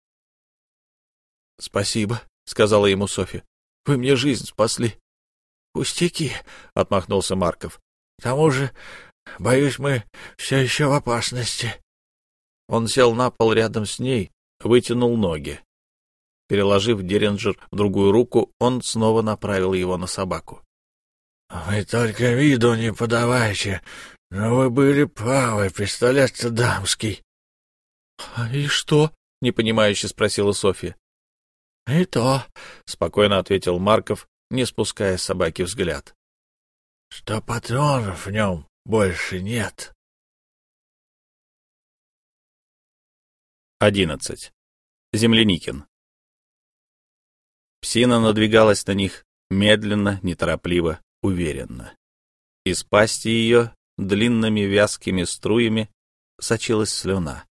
— Спасибо, — сказала ему Софья. — Вы мне жизнь спасли. — Пустяки, — отмахнулся Марков. — К тому же, боюсь, мы все еще в опасности. Он сел на пол рядом с ней, вытянул ноги. Переложив Деренджер в другую руку, он снова направил его на собаку. — Вы только виду не подавайте, но вы были правы, пистолет-то дамский. — И что? — непонимающе спросила Софья. — И то, — спокойно ответил Марков, не спуская с собаки взгляд. — Что патронов в нем больше нет. Одиннадцать. Земляникин. Псина надвигалась на них медленно, неторопливо, уверенно. Из пасти ее длинными вязкими струями сочилась слюна.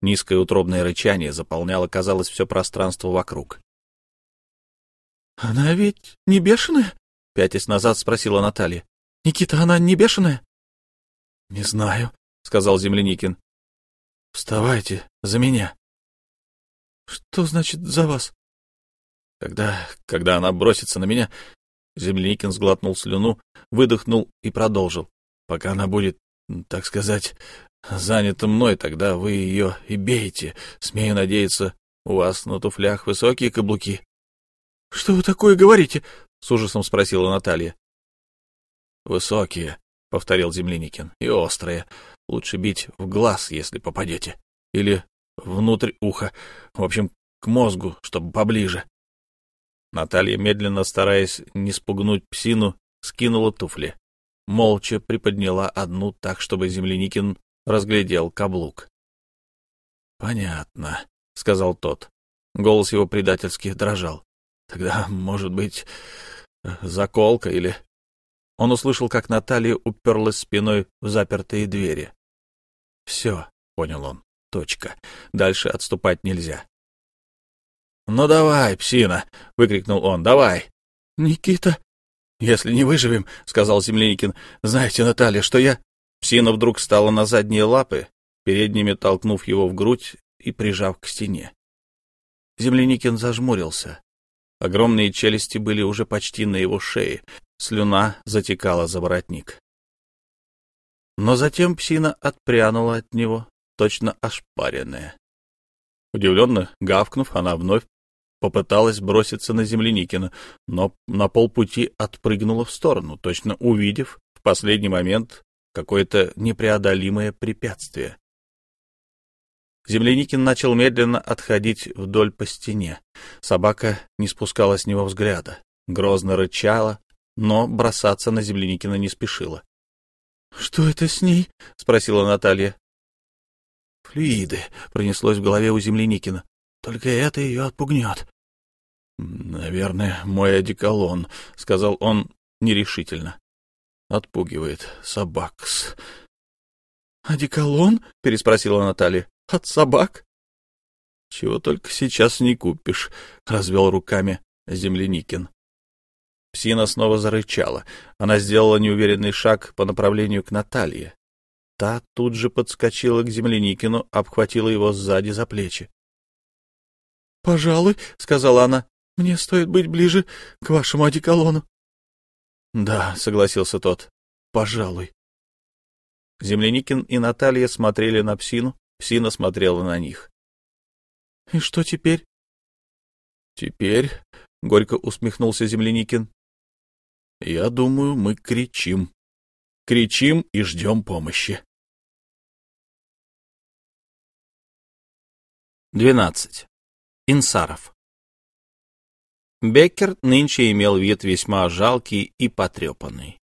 Низкое утробное рычание заполняло, казалось, все пространство вокруг. — Она ведь не бешеная? — пятясь назад спросила Наталья. — Никита, она не бешеная? — Не знаю, — сказал Земляникин. — Вставайте за меня. — Что значит «за вас»? — Когда, когда она бросится на меня... Земляникин сглотнул слюну, выдохнул и продолжил. — Пока она будет, так сказать, занята мной, тогда вы ее и бейте. Смею надеяться, у вас на туфлях высокие каблуки. — Что вы такое говорите? — с ужасом спросила Наталья. — Высокие, — повторил Земляникин, — и острые. Лучше бить в глаз, если попадете. Или внутрь уха. В общем, к мозгу, чтобы поближе. Наталья, медленно стараясь не спугнуть псину, скинула туфли. Молча приподняла одну так, чтобы Земляникин разглядел каблук. — Понятно, — сказал тот. Голос его предательски дрожал. — Тогда, может быть, заколка или... Он услышал, как Наталья уперлась спиной в запертые двери. — Все, — понял он, — точка. Дальше отступать нельзя. — Ну давай, псина! — выкрикнул он. — Давай! — Никита! — Если не выживем, — сказал Земляникин, — знаете, Наталья, что я... Псина вдруг стала на задние лапы, передними толкнув его в грудь и прижав к стене. Земляникин зажмурился. Огромные челюсти были уже почти на его шее, слюна затекала за воротник. Но затем псина отпрянула от него, точно ошпаренная. Удивленно гавкнув, она вновь попыталась броситься на Земляникина, но на полпути отпрыгнула в сторону, точно увидев в последний момент какое-то непреодолимое препятствие. Земляникин начал медленно отходить вдоль по стене. Собака не спускала с него взгляда, грозно рычала, но бросаться на Земляникина не спешила. — Что это с ней? — спросила Наталья. — Флюиды, — пронеслось в голове у Земляникина. — Только это ее отпугнет. — Наверное, мой одеколон, — сказал он нерешительно. Отпугивает собакс. «Одеколон?» — переспросила Наталья. «От собак?» «Чего только сейчас не купишь», — развел руками Земляникин. Псина снова зарычала. Она сделала неуверенный шаг по направлению к Наталье. Та тут же подскочила к Земляникину, обхватила его сзади за плечи. — Пожалуй, — сказала она, — мне стоит быть ближе к вашему одеколону. Да, согласился тот. Пожалуй. Земляникин и Наталья смотрели на псину, псина смотрела на них. И что теперь? Теперь, горько усмехнулся Земляникин. Я думаю, мы кричим. Кричим и ждем помощи. Двенадцать. Инсаров. Беккер нынче имел вид весьма жалкий и потрепанный.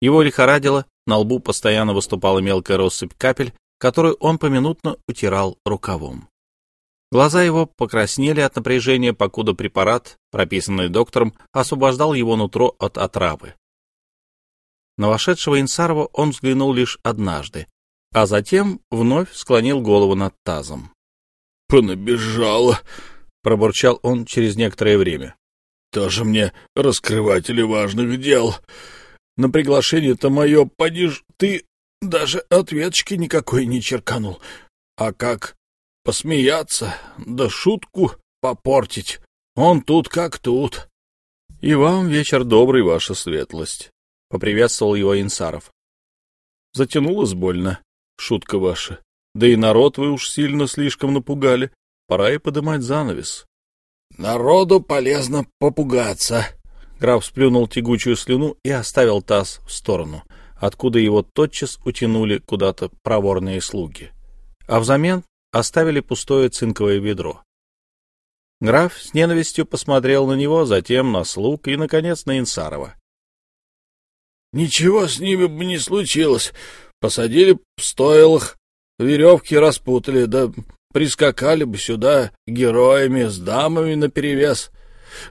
Его лихорадило, на лбу постоянно выступала мелкая россыпь капель, которую он поминутно утирал рукавом. Глаза его покраснели от напряжения, покуда препарат, прописанный доктором, освобождал его нутро от отравы. На вошедшего Инсарова он взглянул лишь однажды, а затем вновь склонил голову над тазом. — Понабежало! пробурчал он через некоторое время. Тоже мне раскрыватели важных дел. На приглашение-то мое, поди ты даже ответочки никакой не черканул. А как посмеяться, да шутку попортить, он тут как тут. — И вам вечер добрый, ваша светлость, — поприветствовал его Инсаров. — Затянулось больно, шутка ваша. Да и народ вы уж сильно слишком напугали. Пора и подымать занавес. — Народу полезно попугаться. Граф сплюнул тягучую слюну и оставил таз в сторону, откуда его тотчас утянули куда-то проворные слуги. А взамен оставили пустое цинковое ведро. Граф с ненавистью посмотрел на него, затем на слуг и, наконец, на Инсарова. — Ничего с ними бы не случилось. Посадили в стойлах, веревки распутали, да прискакали бы сюда героями с дамами наперевес.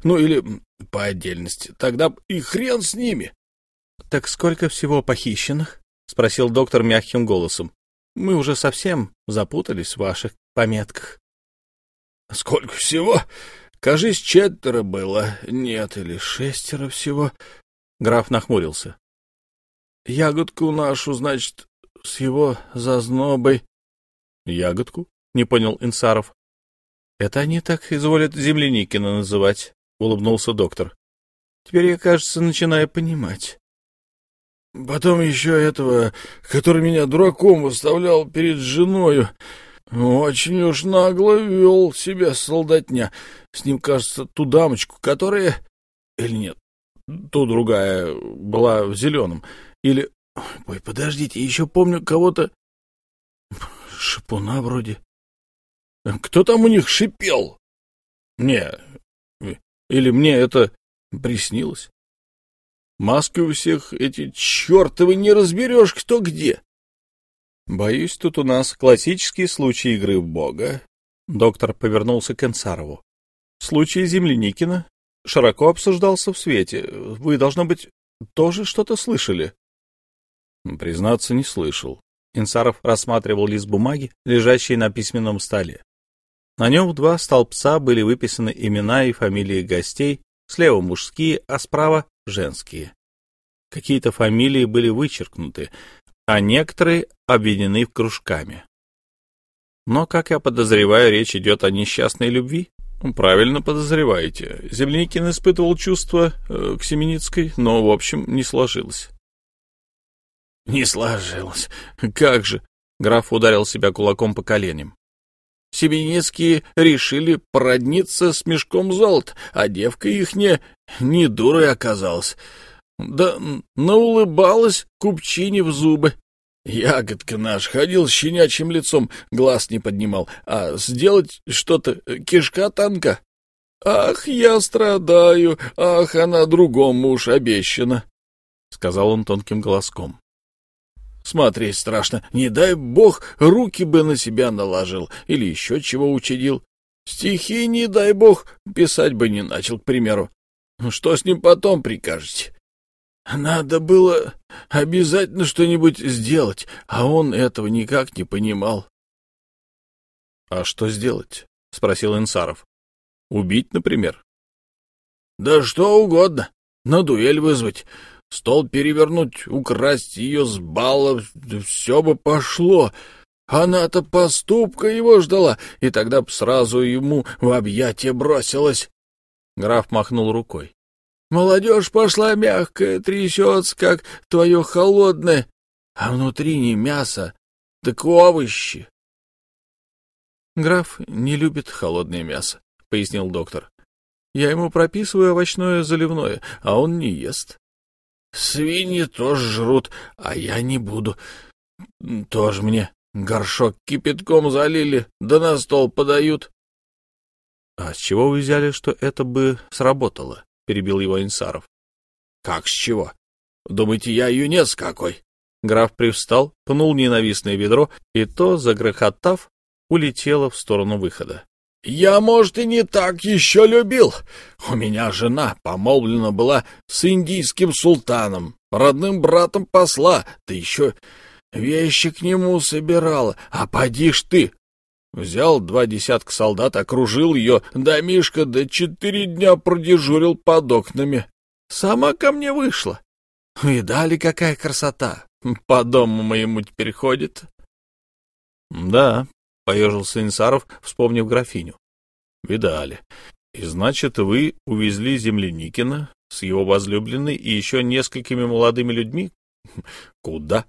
Ну, или по отдельности. Тогда и хрен с ними. — Так сколько всего похищенных? — спросил доктор мягким голосом. — Мы уже совсем запутались в ваших пометках. — Сколько всего? Кажись, четверо было. Нет, или шестеро всего. Граф нахмурился. — Ягодку нашу, значит, с его зазнобой. — Ягодку? — не понял Инсаров. — Это они так изволят Земляникина называть, — улыбнулся доктор. — Теперь я, кажется, начинаю понимать. Потом еще этого, который меня дураком выставлял перед женою. Очень уж нагло вел себя солдатня. С ним, кажется, ту дамочку, которая... Или нет, ту другая была в зеленом. Или... Ой, подождите, еще помню кого-то... Шипуна вроде. Кто там у них шипел? Не, или мне это приснилось? Маски у всех эти чертовы не разберешь, кто где. Боюсь, тут у нас классический случай игры в бога. Доктор повернулся к Энсарову. Случай Земляникина широко обсуждался в свете. Вы, должно быть, тоже что-то слышали? Признаться, не слышал. Инсаров рассматривал лист бумаги, лежащий на письменном столе. На нем в два столбца были выписаны имена и фамилии гостей, слева мужские, а справа женские. Какие-то фамилии были вычеркнуты, а некоторые обведены в кружками. Но, как я подозреваю, речь идет о несчастной любви. Правильно подозреваете. Земляникин испытывал чувства э, к Семеницкой, но, в общем, не сложилось. Не сложилось. Как же? Граф ударил себя кулаком по коленям. Семеницкие решили породниться с мешком золота, а девка их не, не дурой оказалась. Да наулыбалась купчине в зубы. Ягодка наш ходил с щенячьим лицом, глаз не поднимал, а сделать что-то кишка танка. Ах, я страдаю, ах, она другому уж обещана, — сказал он тонким голоском. Смотреть страшно. Не дай бог, руки бы на себя наложил или еще чего учудил. Стихи, не дай бог, писать бы не начал, к примеру. Что с ним потом прикажете? Надо было обязательно что-нибудь сделать, а он этого никак не понимал. — А что сделать? — спросил Инсаров. — Убить, например? — Да что угодно. На дуэль вызвать стол перевернуть, украсть ее с бала, все бы пошло. Она-то поступка его ждала, и тогда б сразу ему в объятия бросилась. Граф махнул рукой. Молодежь пошла мягкая, трясется, как твое холодное, а внутри не мясо, так овощи. Граф не любит холодное мясо, — пояснил доктор. Я ему прописываю овощное заливное, а он не ест. Свиньи тоже жрут, а я не буду. Тоже мне горшок кипятком залили, да на стол подают. — А с чего вы взяли, что это бы сработало? — перебил его Инсаров. — Как с чего? Думаете, я юнец какой? Граф привстал, пнул ненавистное ведро, и то, загрохотав, улетело в сторону выхода. Я, может, и не так еще любил. У меня жена помолвлена была с индийским султаном, родным братом посла, да еще вещи к нему собирала. А поди ж ты! Взял два десятка солдат, окружил ее, домишко до четыре дня продежурил под окнами. Сама ко мне вышла. Видали, какая красота? По дому моему теперь ходит. — Да, — поежился Инсаров, вспомнив графиню. — Видали. И значит, вы увезли Земляникина с его возлюбленной и еще несколькими молодыми людьми? (laughs) Куда?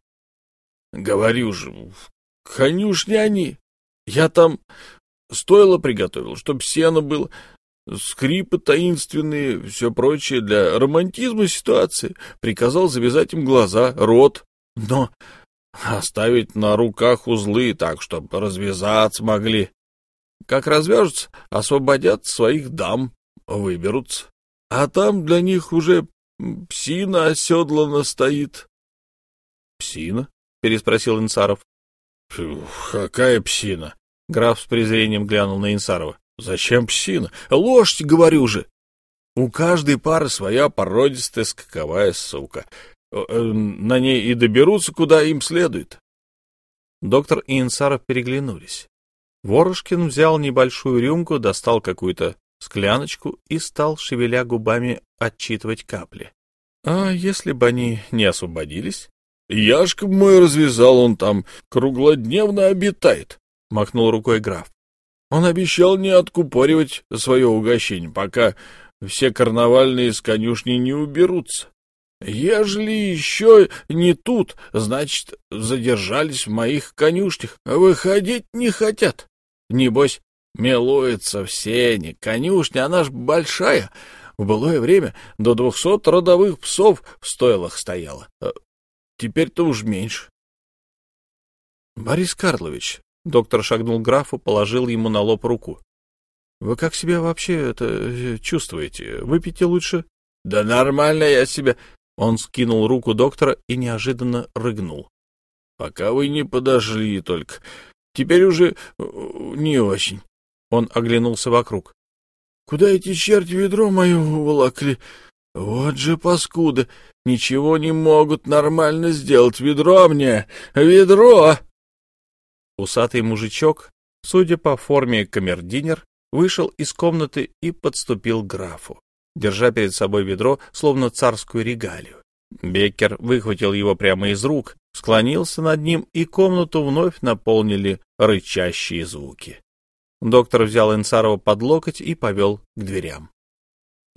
— Говорю же, в конюшне они. Я там стойло приготовил, чтоб сено было, скрипы таинственные, все прочее для романтизма ситуации. Приказал завязать им глаза, рот. Но Оставить на руках узлы так, чтобы развязаться могли. Как развяжутся, освободят своих дам, выберутся. А там для них уже псина оседлана стоит. — Псина? — переспросил Инсаров. — Какая псина? Граф с презрением глянул на Инсарова. Зачем псина? Лошадь, говорю же. У каждой пары своя породистая скаковая сука. Э, э, на ней и доберутся, куда им следует. Доктор и Инсаров переглянулись. Ворошкин взял небольшую рюмку, достал какую-то скляночку и стал, шевеля губами, отчитывать капли. А если бы они не освободились? Яшка мой развязал, он там круглодневно обитает, — махнул рукой граф. Он обещал не откупоривать свое угощение, пока все карнавальные с конюшни не уберутся. Ежели еще не тут, значит, задержались в моих конюшнях, выходить не хотят. Небось, милуется в сене, конюшня, она ж большая. В былое время до двухсот родовых псов в стойлах стояло. А теперь-то уж меньше. — Борис Карлович, Доктор шагнул графу, положил ему на лоб руку. — Вы как себя вообще это э, чувствуете? Выпейте лучше. — Да нормально я себя. Он скинул руку доктора и неожиданно рыгнул. — Пока вы не подошли только. Теперь уже э, не очень. Он оглянулся вокруг. — Куда эти черти ведро мое уволокли? Вот же паскуды! Ничего не могут нормально сделать. Ведро мне! Ведро! Усатый мужичок, судя по форме камердинер, вышел из комнаты и подступил к графу, держа перед собой ведро, словно царскую регалию. Беккер выхватил его прямо из рук, склонился над ним, и комнату вновь наполнили рычащие звуки. Доктор взял Инсарова под локоть и повел к дверям.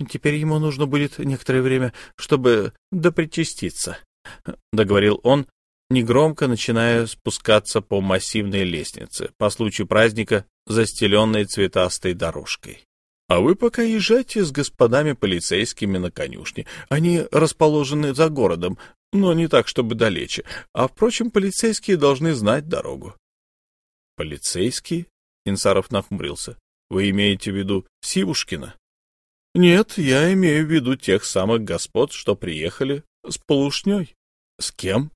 «Теперь ему нужно будет некоторое время, чтобы допричаститься», — договорил он, негромко начиная спускаться по массивной лестнице, по случаю праздника, застеленной цветастой дорожкой. А вы пока езжайте с господами полицейскими на конюшне. Они расположены за городом, но не так, чтобы далече. А, впрочем, полицейские должны знать дорогу. — Полицейские? — Инсаров нахмурился. — Вы имеете в виду Сивушкина? — Нет, я имею в виду тех самых господ, что приехали с полушней. — С кем?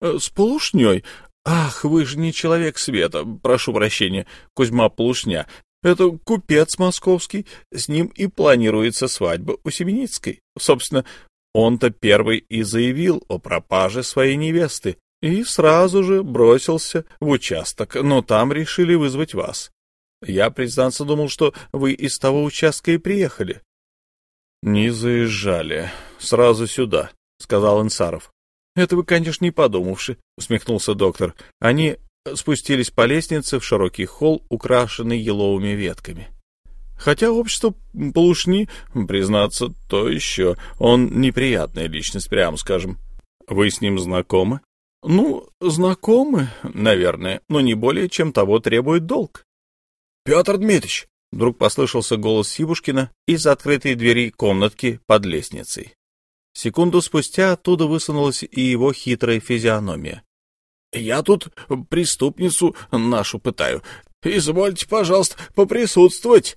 Э, с Полушней? Ах, вы же не человек света, прошу прощения, Кузьма Полушня. Это купец московский, с ним и планируется свадьба у Семеницкой. Собственно, он-то первый и заявил о пропаже своей невесты и сразу же бросился в участок, но там решили вызвать вас. Я, признаться, думал, что вы из того участка и приехали. — Не заезжали. Сразу сюда, — сказал Инсаров. Это вы, конечно, не подумавши, усмехнулся доктор. Они спустились по лестнице в широкий холл, украшенный еловыми ветками. Хотя общество Полушни, признаться, то еще. Он неприятная личность, прямо скажем. Вы с ним знакомы? Ну, знакомы, наверное, но не более, чем того требует долг. Петр Дмитриевич! Вдруг послышался голос Сивушкина из открытой двери комнатки под лестницей. Секунду спустя оттуда высунулась и его хитрая физиономия. — Я тут преступницу нашу пытаю. Извольте, пожалуйста, поприсутствовать.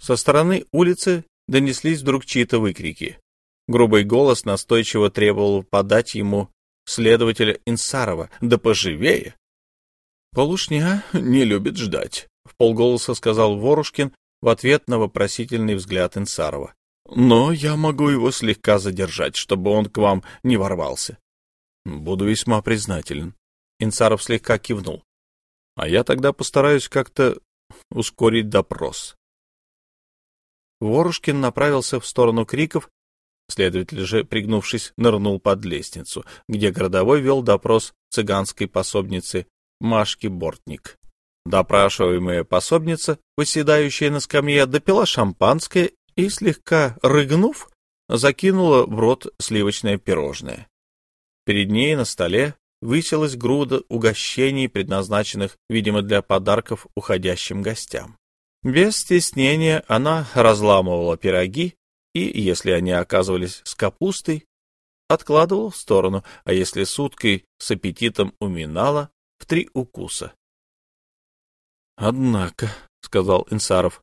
Со стороны улицы донеслись вдруг чьи-то выкрики. Грубый голос настойчиво требовал подать ему следователя Инсарова, да поживее. «Полушня не любит ждать», — в полголоса сказал Ворушкин в ответ на вопросительный взгляд Инсарова но я могу его слегка задержать, чтобы он к вам не ворвался. Буду весьма признателен. Инцаров слегка кивнул. А я тогда постараюсь как-то ускорить допрос. Ворушкин направился в сторону криков, следователь же, пригнувшись, нырнул под лестницу, где городовой вел допрос цыганской пособницы Машки Бортник. Допрашиваемая пособница, выседающая на скамье, допила шампанское и, слегка рыгнув, закинула в рот сливочное пирожное. Перед ней на столе высилась груда угощений, предназначенных, видимо, для подарков уходящим гостям. Без стеснения она разламывала пироги и, если они оказывались с капустой, откладывала в сторону, а если с уткой с аппетитом уминала, в три укуса. — Однако, — сказал Инсаров,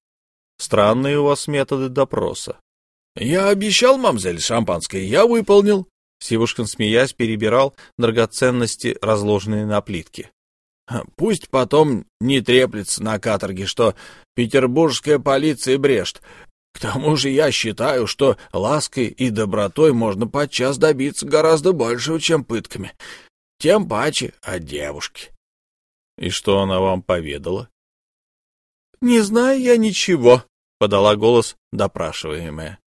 Странные у вас методы допроса. — Я обещал, мамзель, шампанское, я выполнил. Сивушкин, смеясь, перебирал драгоценности, разложенные на плитке. Пусть потом не треплется на каторге, что петербургская полиция брешет. К тому же я считаю, что лаской и добротой можно подчас добиться гораздо большего, чем пытками. Тем паче от девушки. — И что она вам поведала? — Не знаю я ничего, — подала голос допрашиваемая. —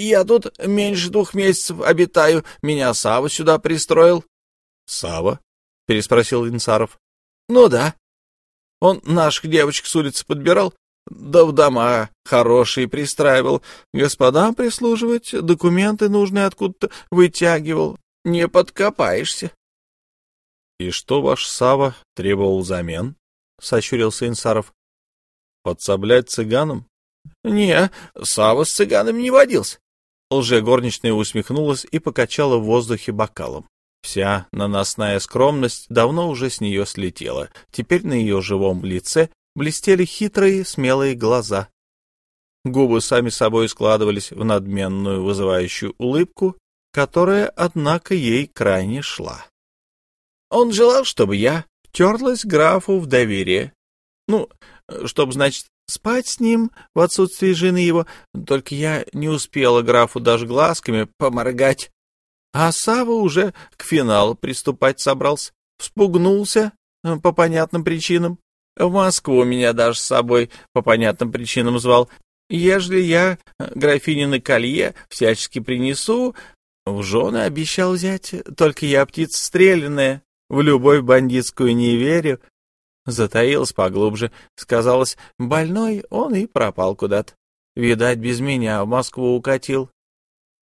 Я тут меньше двух месяцев обитаю, меня Сава сюда пристроил. — Сава? — переспросил Инсаров. — Ну да. Он наших девочек с улицы подбирал, да в дома хорошие пристраивал, господам прислуживать, документы нужные откуда-то вытягивал. Не подкопаешься. — И что ваш Сава требовал взамен? — сощурился Инсаров. — Подсоблять цыганам? — Не, Сава с цыганами не водился. Лже-горничная усмехнулась и покачала в воздухе бокалом. Вся наносная скромность давно уже с нее слетела. Теперь на ее живом лице блестели хитрые, смелые глаза. Губы сами собой складывались в надменную, вызывающую улыбку, которая, однако, ей крайне шла. Он желал, чтобы я терлась графу в доверие. Ну, чтобы, значит, спать с ним в отсутствии жены его, только я не успела графу даже глазками поморгать. А Сава уже к финалу приступать собрался, вспугнулся э, по понятным причинам. В Москву меня даже с собой по понятным причинам звал. Ежели я э, графинины колье всячески принесу, в жены обещал взять, только я птица стрелянная, в любовь бандитскую не верю. Затаилась поглубже, сказалось, больной он и пропал куда-то. Видать, без меня в Москву укатил.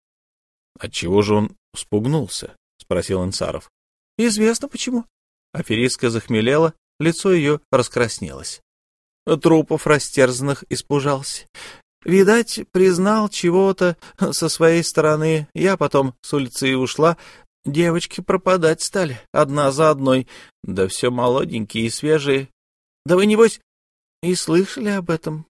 — Отчего же он спугнулся? — спросил Инсаров. — Известно почему. Аферистка захмелела, лицо ее раскраснелось. Трупов растерзанных испужался. Видать, признал чего-то со своей стороны. Я потом с улицы ушла, Девочки пропадать стали, одна за одной, да все молоденькие и свежие. Да вы, небось, и слышали об этом?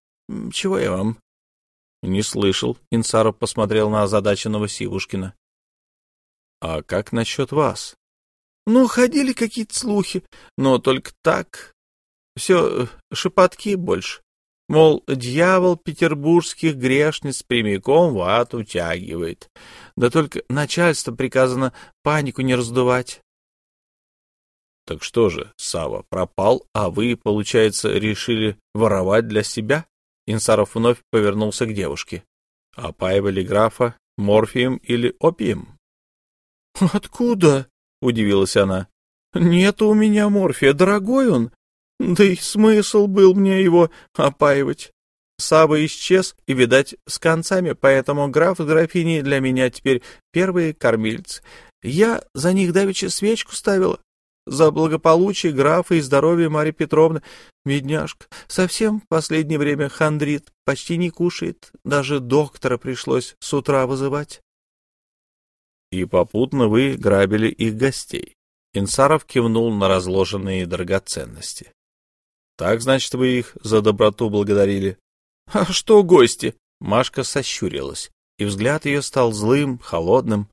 Чего я вам? — Не слышал. Инсаров посмотрел на озадаченного Сивушкина. — А как насчет вас? — Ну, ходили какие-то слухи, но только так. Все э, шепотки больше. Мол, дьявол петербургских грешниц прямиком в ад утягивает. Да только начальство приказано панику не раздувать. Так что же, Сава пропал, а вы, получается, решили воровать для себя? Инсаров вновь повернулся к девушке. Опаивали графа морфием или опием? Откуда? удивилась она. Нет у меня морфия, дорогой он. Да и смысл был мне его опаивать. Сава исчез и, видать, с концами, поэтому граф с графиней для меня теперь первые кормильцы. Я за них давеча свечку ставила. За благополучие графа и здоровье Марьи Петровны. Бедняжка, совсем в последнее время хандрит, почти не кушает. Даже доктора пришлось с утра вызывать. И попутно вы грабили их гостей. Инсаров кивнул на разложенные драгоценности. Так, значит, вы их за доброту благодарили? — А что гости? Машка сощурилась, и взгляд ее стал злым, холодным.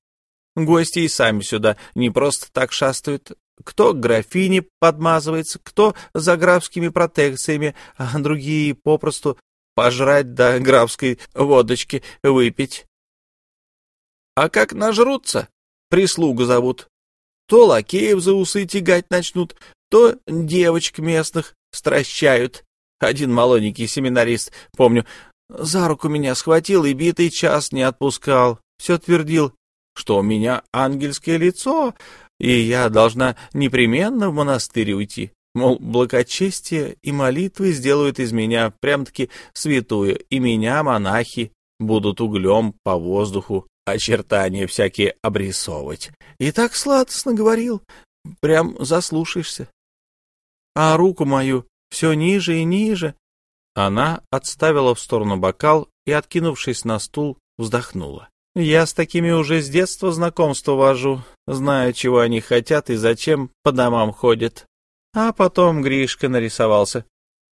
Гости и сами сюда не просто так шастают. Кто к графине подмазывается, кто за графскими протекциями, а другие попросту пожрать до графской водочки выпить. А как нажрутся, прислугу зовут. То лакеев за усы тягать начнут, то девочек местных стращают. Один молоденький семинарист, помню, за руку меня схватил и битый час не отпускал. Все твердил, что у меня ангельское лицо, и я должна непременно в монастырь уйти. Мол, благочестие и молитвы сделают из меня прям-таки святую, и меня монахи будут углем по воздуху очертания всякие обрисовывать. И так сладостно говорил, прям заслушаешься. А руку мою все ниже и ниже. Она отставила в сторону бокал и, откинувшись на стул, вздохнула. Я с такими уже с детства знакомство вожу, знаю, чего они хотят и зачем по домам ходят. А потом Гришка нарисовался.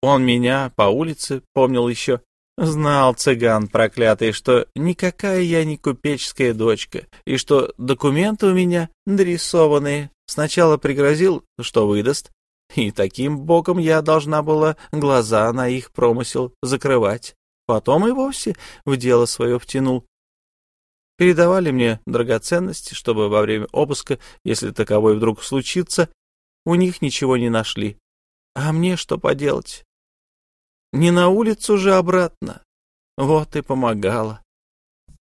Он меня по улице помнил еще. Знал цыган проклятый, что никакая я не купеческая дочка, и что документы у меня нарисованные. Сначала пригрозил, что выдаст, и таким боком я должна была глаза на их промысел закрывать. Потом и вовсе в дело свое втянул. Передавали мне драгоценности, чтобы во время обыска, если таковой вдруг случится, у них ничего не нашли. А мне что поделать? Не на улицу же обратно. Вот и помогала.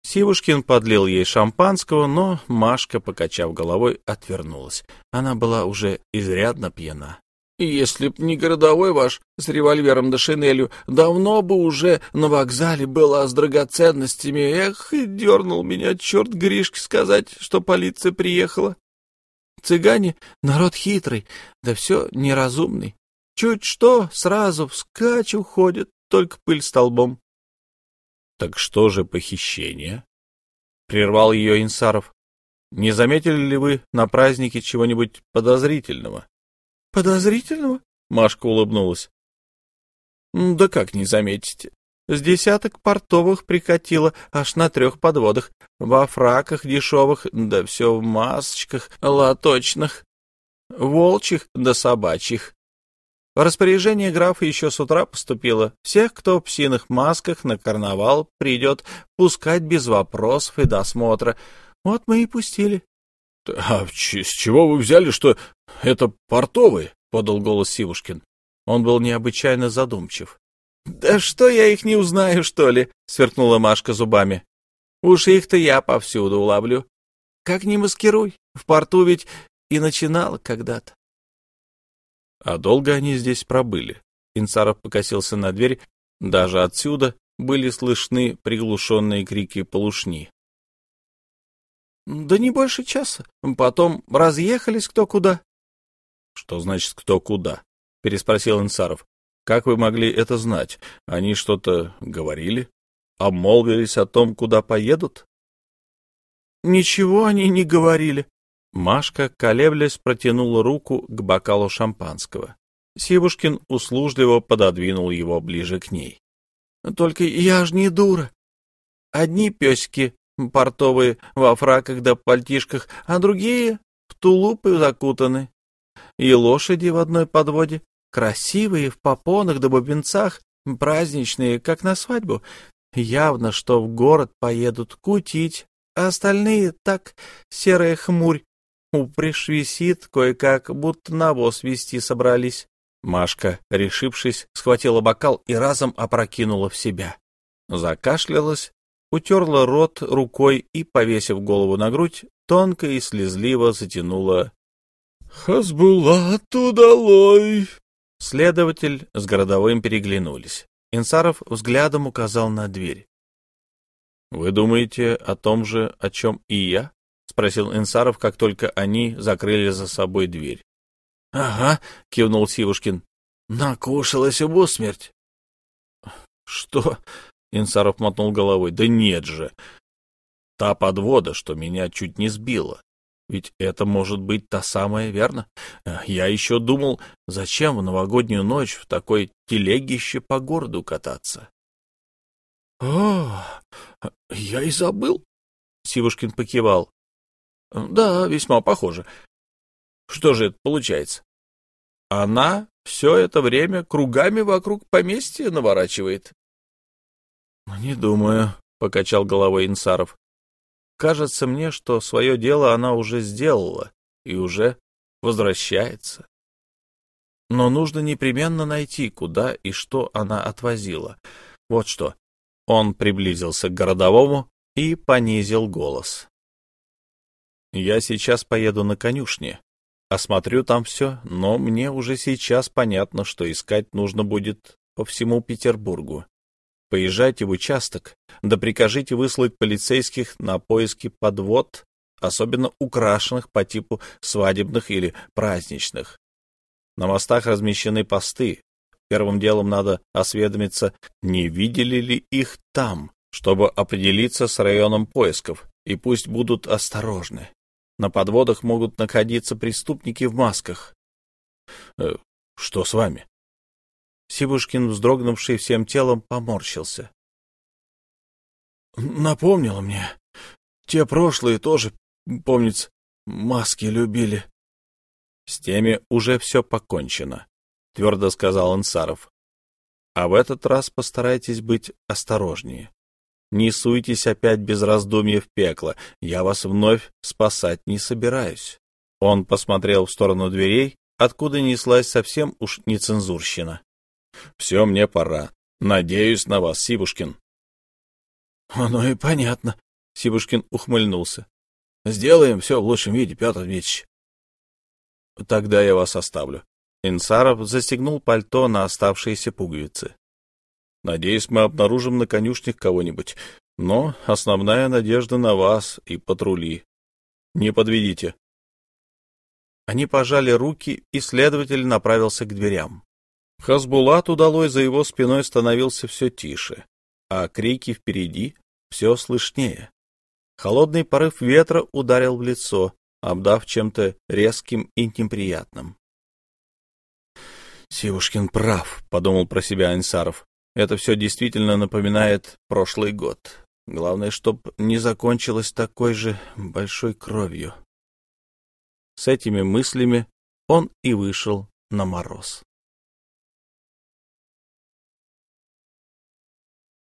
Сивушкин подлил ей шампанского, но Машка, покачав головой, отвернулась. Она была уже изрядно пьяна. «Если б не городовой ваш с револьвером да шинелью, давно бы уже на вокзале была с драгоценностями. Эх, и дернул меня черт Гришки сказать, что полиция приехала. Цыгане — народ хитрый, да все неразумный. Чуть что, сразу вскачь уходят, только пыль столбом. Так что же похищение? Прервал ее Инсаров. Не заметили ли вы на празднике чего-нибудь подозрительного? Подозрительного? Машка улыбнулась. Да как не заметите? С десяток портовых прикатило аж на трех подводах, во фраках дешевых, да все в масочках лоточных, волчьих да собачьих. Распоряжение графа еще с утра поступило. Всех, кто в псиных масках на карнавал придет, пускать без вопросов и досмотра. Вот мы и пустили. — А с чего вы взяли, что это портовые? — подал голос Сивушкин. Он был необычайно задумчив. — Да что я их не узнаю, что ли? — сверкнула Машка зубами. — Уж их-то я повсюду уловлю. Как не маскируй, в порту ведь и начинал когда-то. А долго они здесь пробыли? Инцаров покосился на дверь. Даже отсюда были слышны приглушенные крики полушни. — Да не больше часа. Потом разъехались кто куда. — Что значит кто куда? — переспросил Инсаров. — Как вы могли это знать? Они что-то говорили? Обмолвились о том, куда поедут? — Ничего они не говорили, Машка, колеблясь, протянула руку к бокалу шампанского. Сивушкин услужливо пододвинул его ближе к ней. — Только я ж не дура. Одни песики портовые во фраках да пальтишках, а другие в тулупы закутаны. И лошади в одной подводе, красивые, в попонах да бубенцах, праздничные, как на свадьбу. Явно, что в город поедут кутить, а остальные так серая хмурь Упряжь висит, кое-как, будто навоз вести собрались. Машка, решившись, схватила бокал и разом опрокинула в себя. Закашлялась, утерла рот рукой и, повесив голову на грудь, тонко и слезливо затянула «Хазбулат удалой!» Следователь с городовым переглянулись. Инсаров взглядом указал на дверь. «Вы думаете о том же, о чем и я?» — спросил Инсаров, как только они закрыли за собой дверь. — Ага, — кивнул Сивушкин. — Накушалась об смерть. — Что? — Инсаров мотнул головой. — Да нет же. Та подвода, что меня чуть не сбила. Ведь это может быть та самая, верно? Я еще думал, зачем в новогоднюю ночь в такой телегище по городу кататься? — О, я и забыл. Сивушкин покивал. Да, весьма похоже. Что же это получается? Она все это время кругами вокруг поместья наворачивает. — Не думаю, — покачал головой Инсаров. — Кажется мне, что свое дело она уже сделала и уже возвращается. Но нужно непременно найти, куда и что она отвозила. Вот что. Он приблизился к городовому и понизил голос. Я сейчас поеду на конюшне, осмотрю там все, но мне уже сейчас понятно, что искать нужно будет по всему Петербургу. Поезжайте в участок, да прикажите выслать полицейских на поиски подвод, особенно украшенных по типу свадебных или праздничных. На мостах размещены посты. Первым делом надо осведомиться, не видели ли их там, чтобы определиться с районом поисков, и пусть будут осторожны. На подводах могут находиться преступники в масках. Э, — Что с вами? Сибушкин, вздрогнувший всем телом, поморщился. — Напомнило мне. Те прошлые тоже, помнится, маски любили. С теми уже все покончено, — твердо сказал Ансаров. А в этот раз постарайтесь быть осторожнее. Не суйтесь опять без раздумья в пекло, я вас вновь спасать не собираюсь. Он посмотрел в сторону дверей, откуда неслась совсем уж нецензурщина. — Все, мне пора. Надеюсь на вас, Сибушкин. — Оно и понятно, — Сибушкин ухмыльнулся. — Сделаем все в лучшем виде, Петр Дмитриевич. — Тогда я вас оставлю. Инсаров застегнул пальто на оставшиеся пуговицы. — Надеюсь, мы обнаружим на конюшнях кого-нибудь, но основная надежда на вас и патрули. Не подведите. Они пожали руки, и следователь направился к дверям. Хасбулат удалой за его спиной становился все тише, а крики впереди все слышнее. Холодный порыв ветра ударил в лицо, обдав чем-то резким и неприятным. «Сивушкин прав», — подумал про себя Ансаров. «Это все действительно напоминает прошлый год. Главное, чтоб не закончилось такой же большой кровью». С этими мыслями он и вышел на мороз.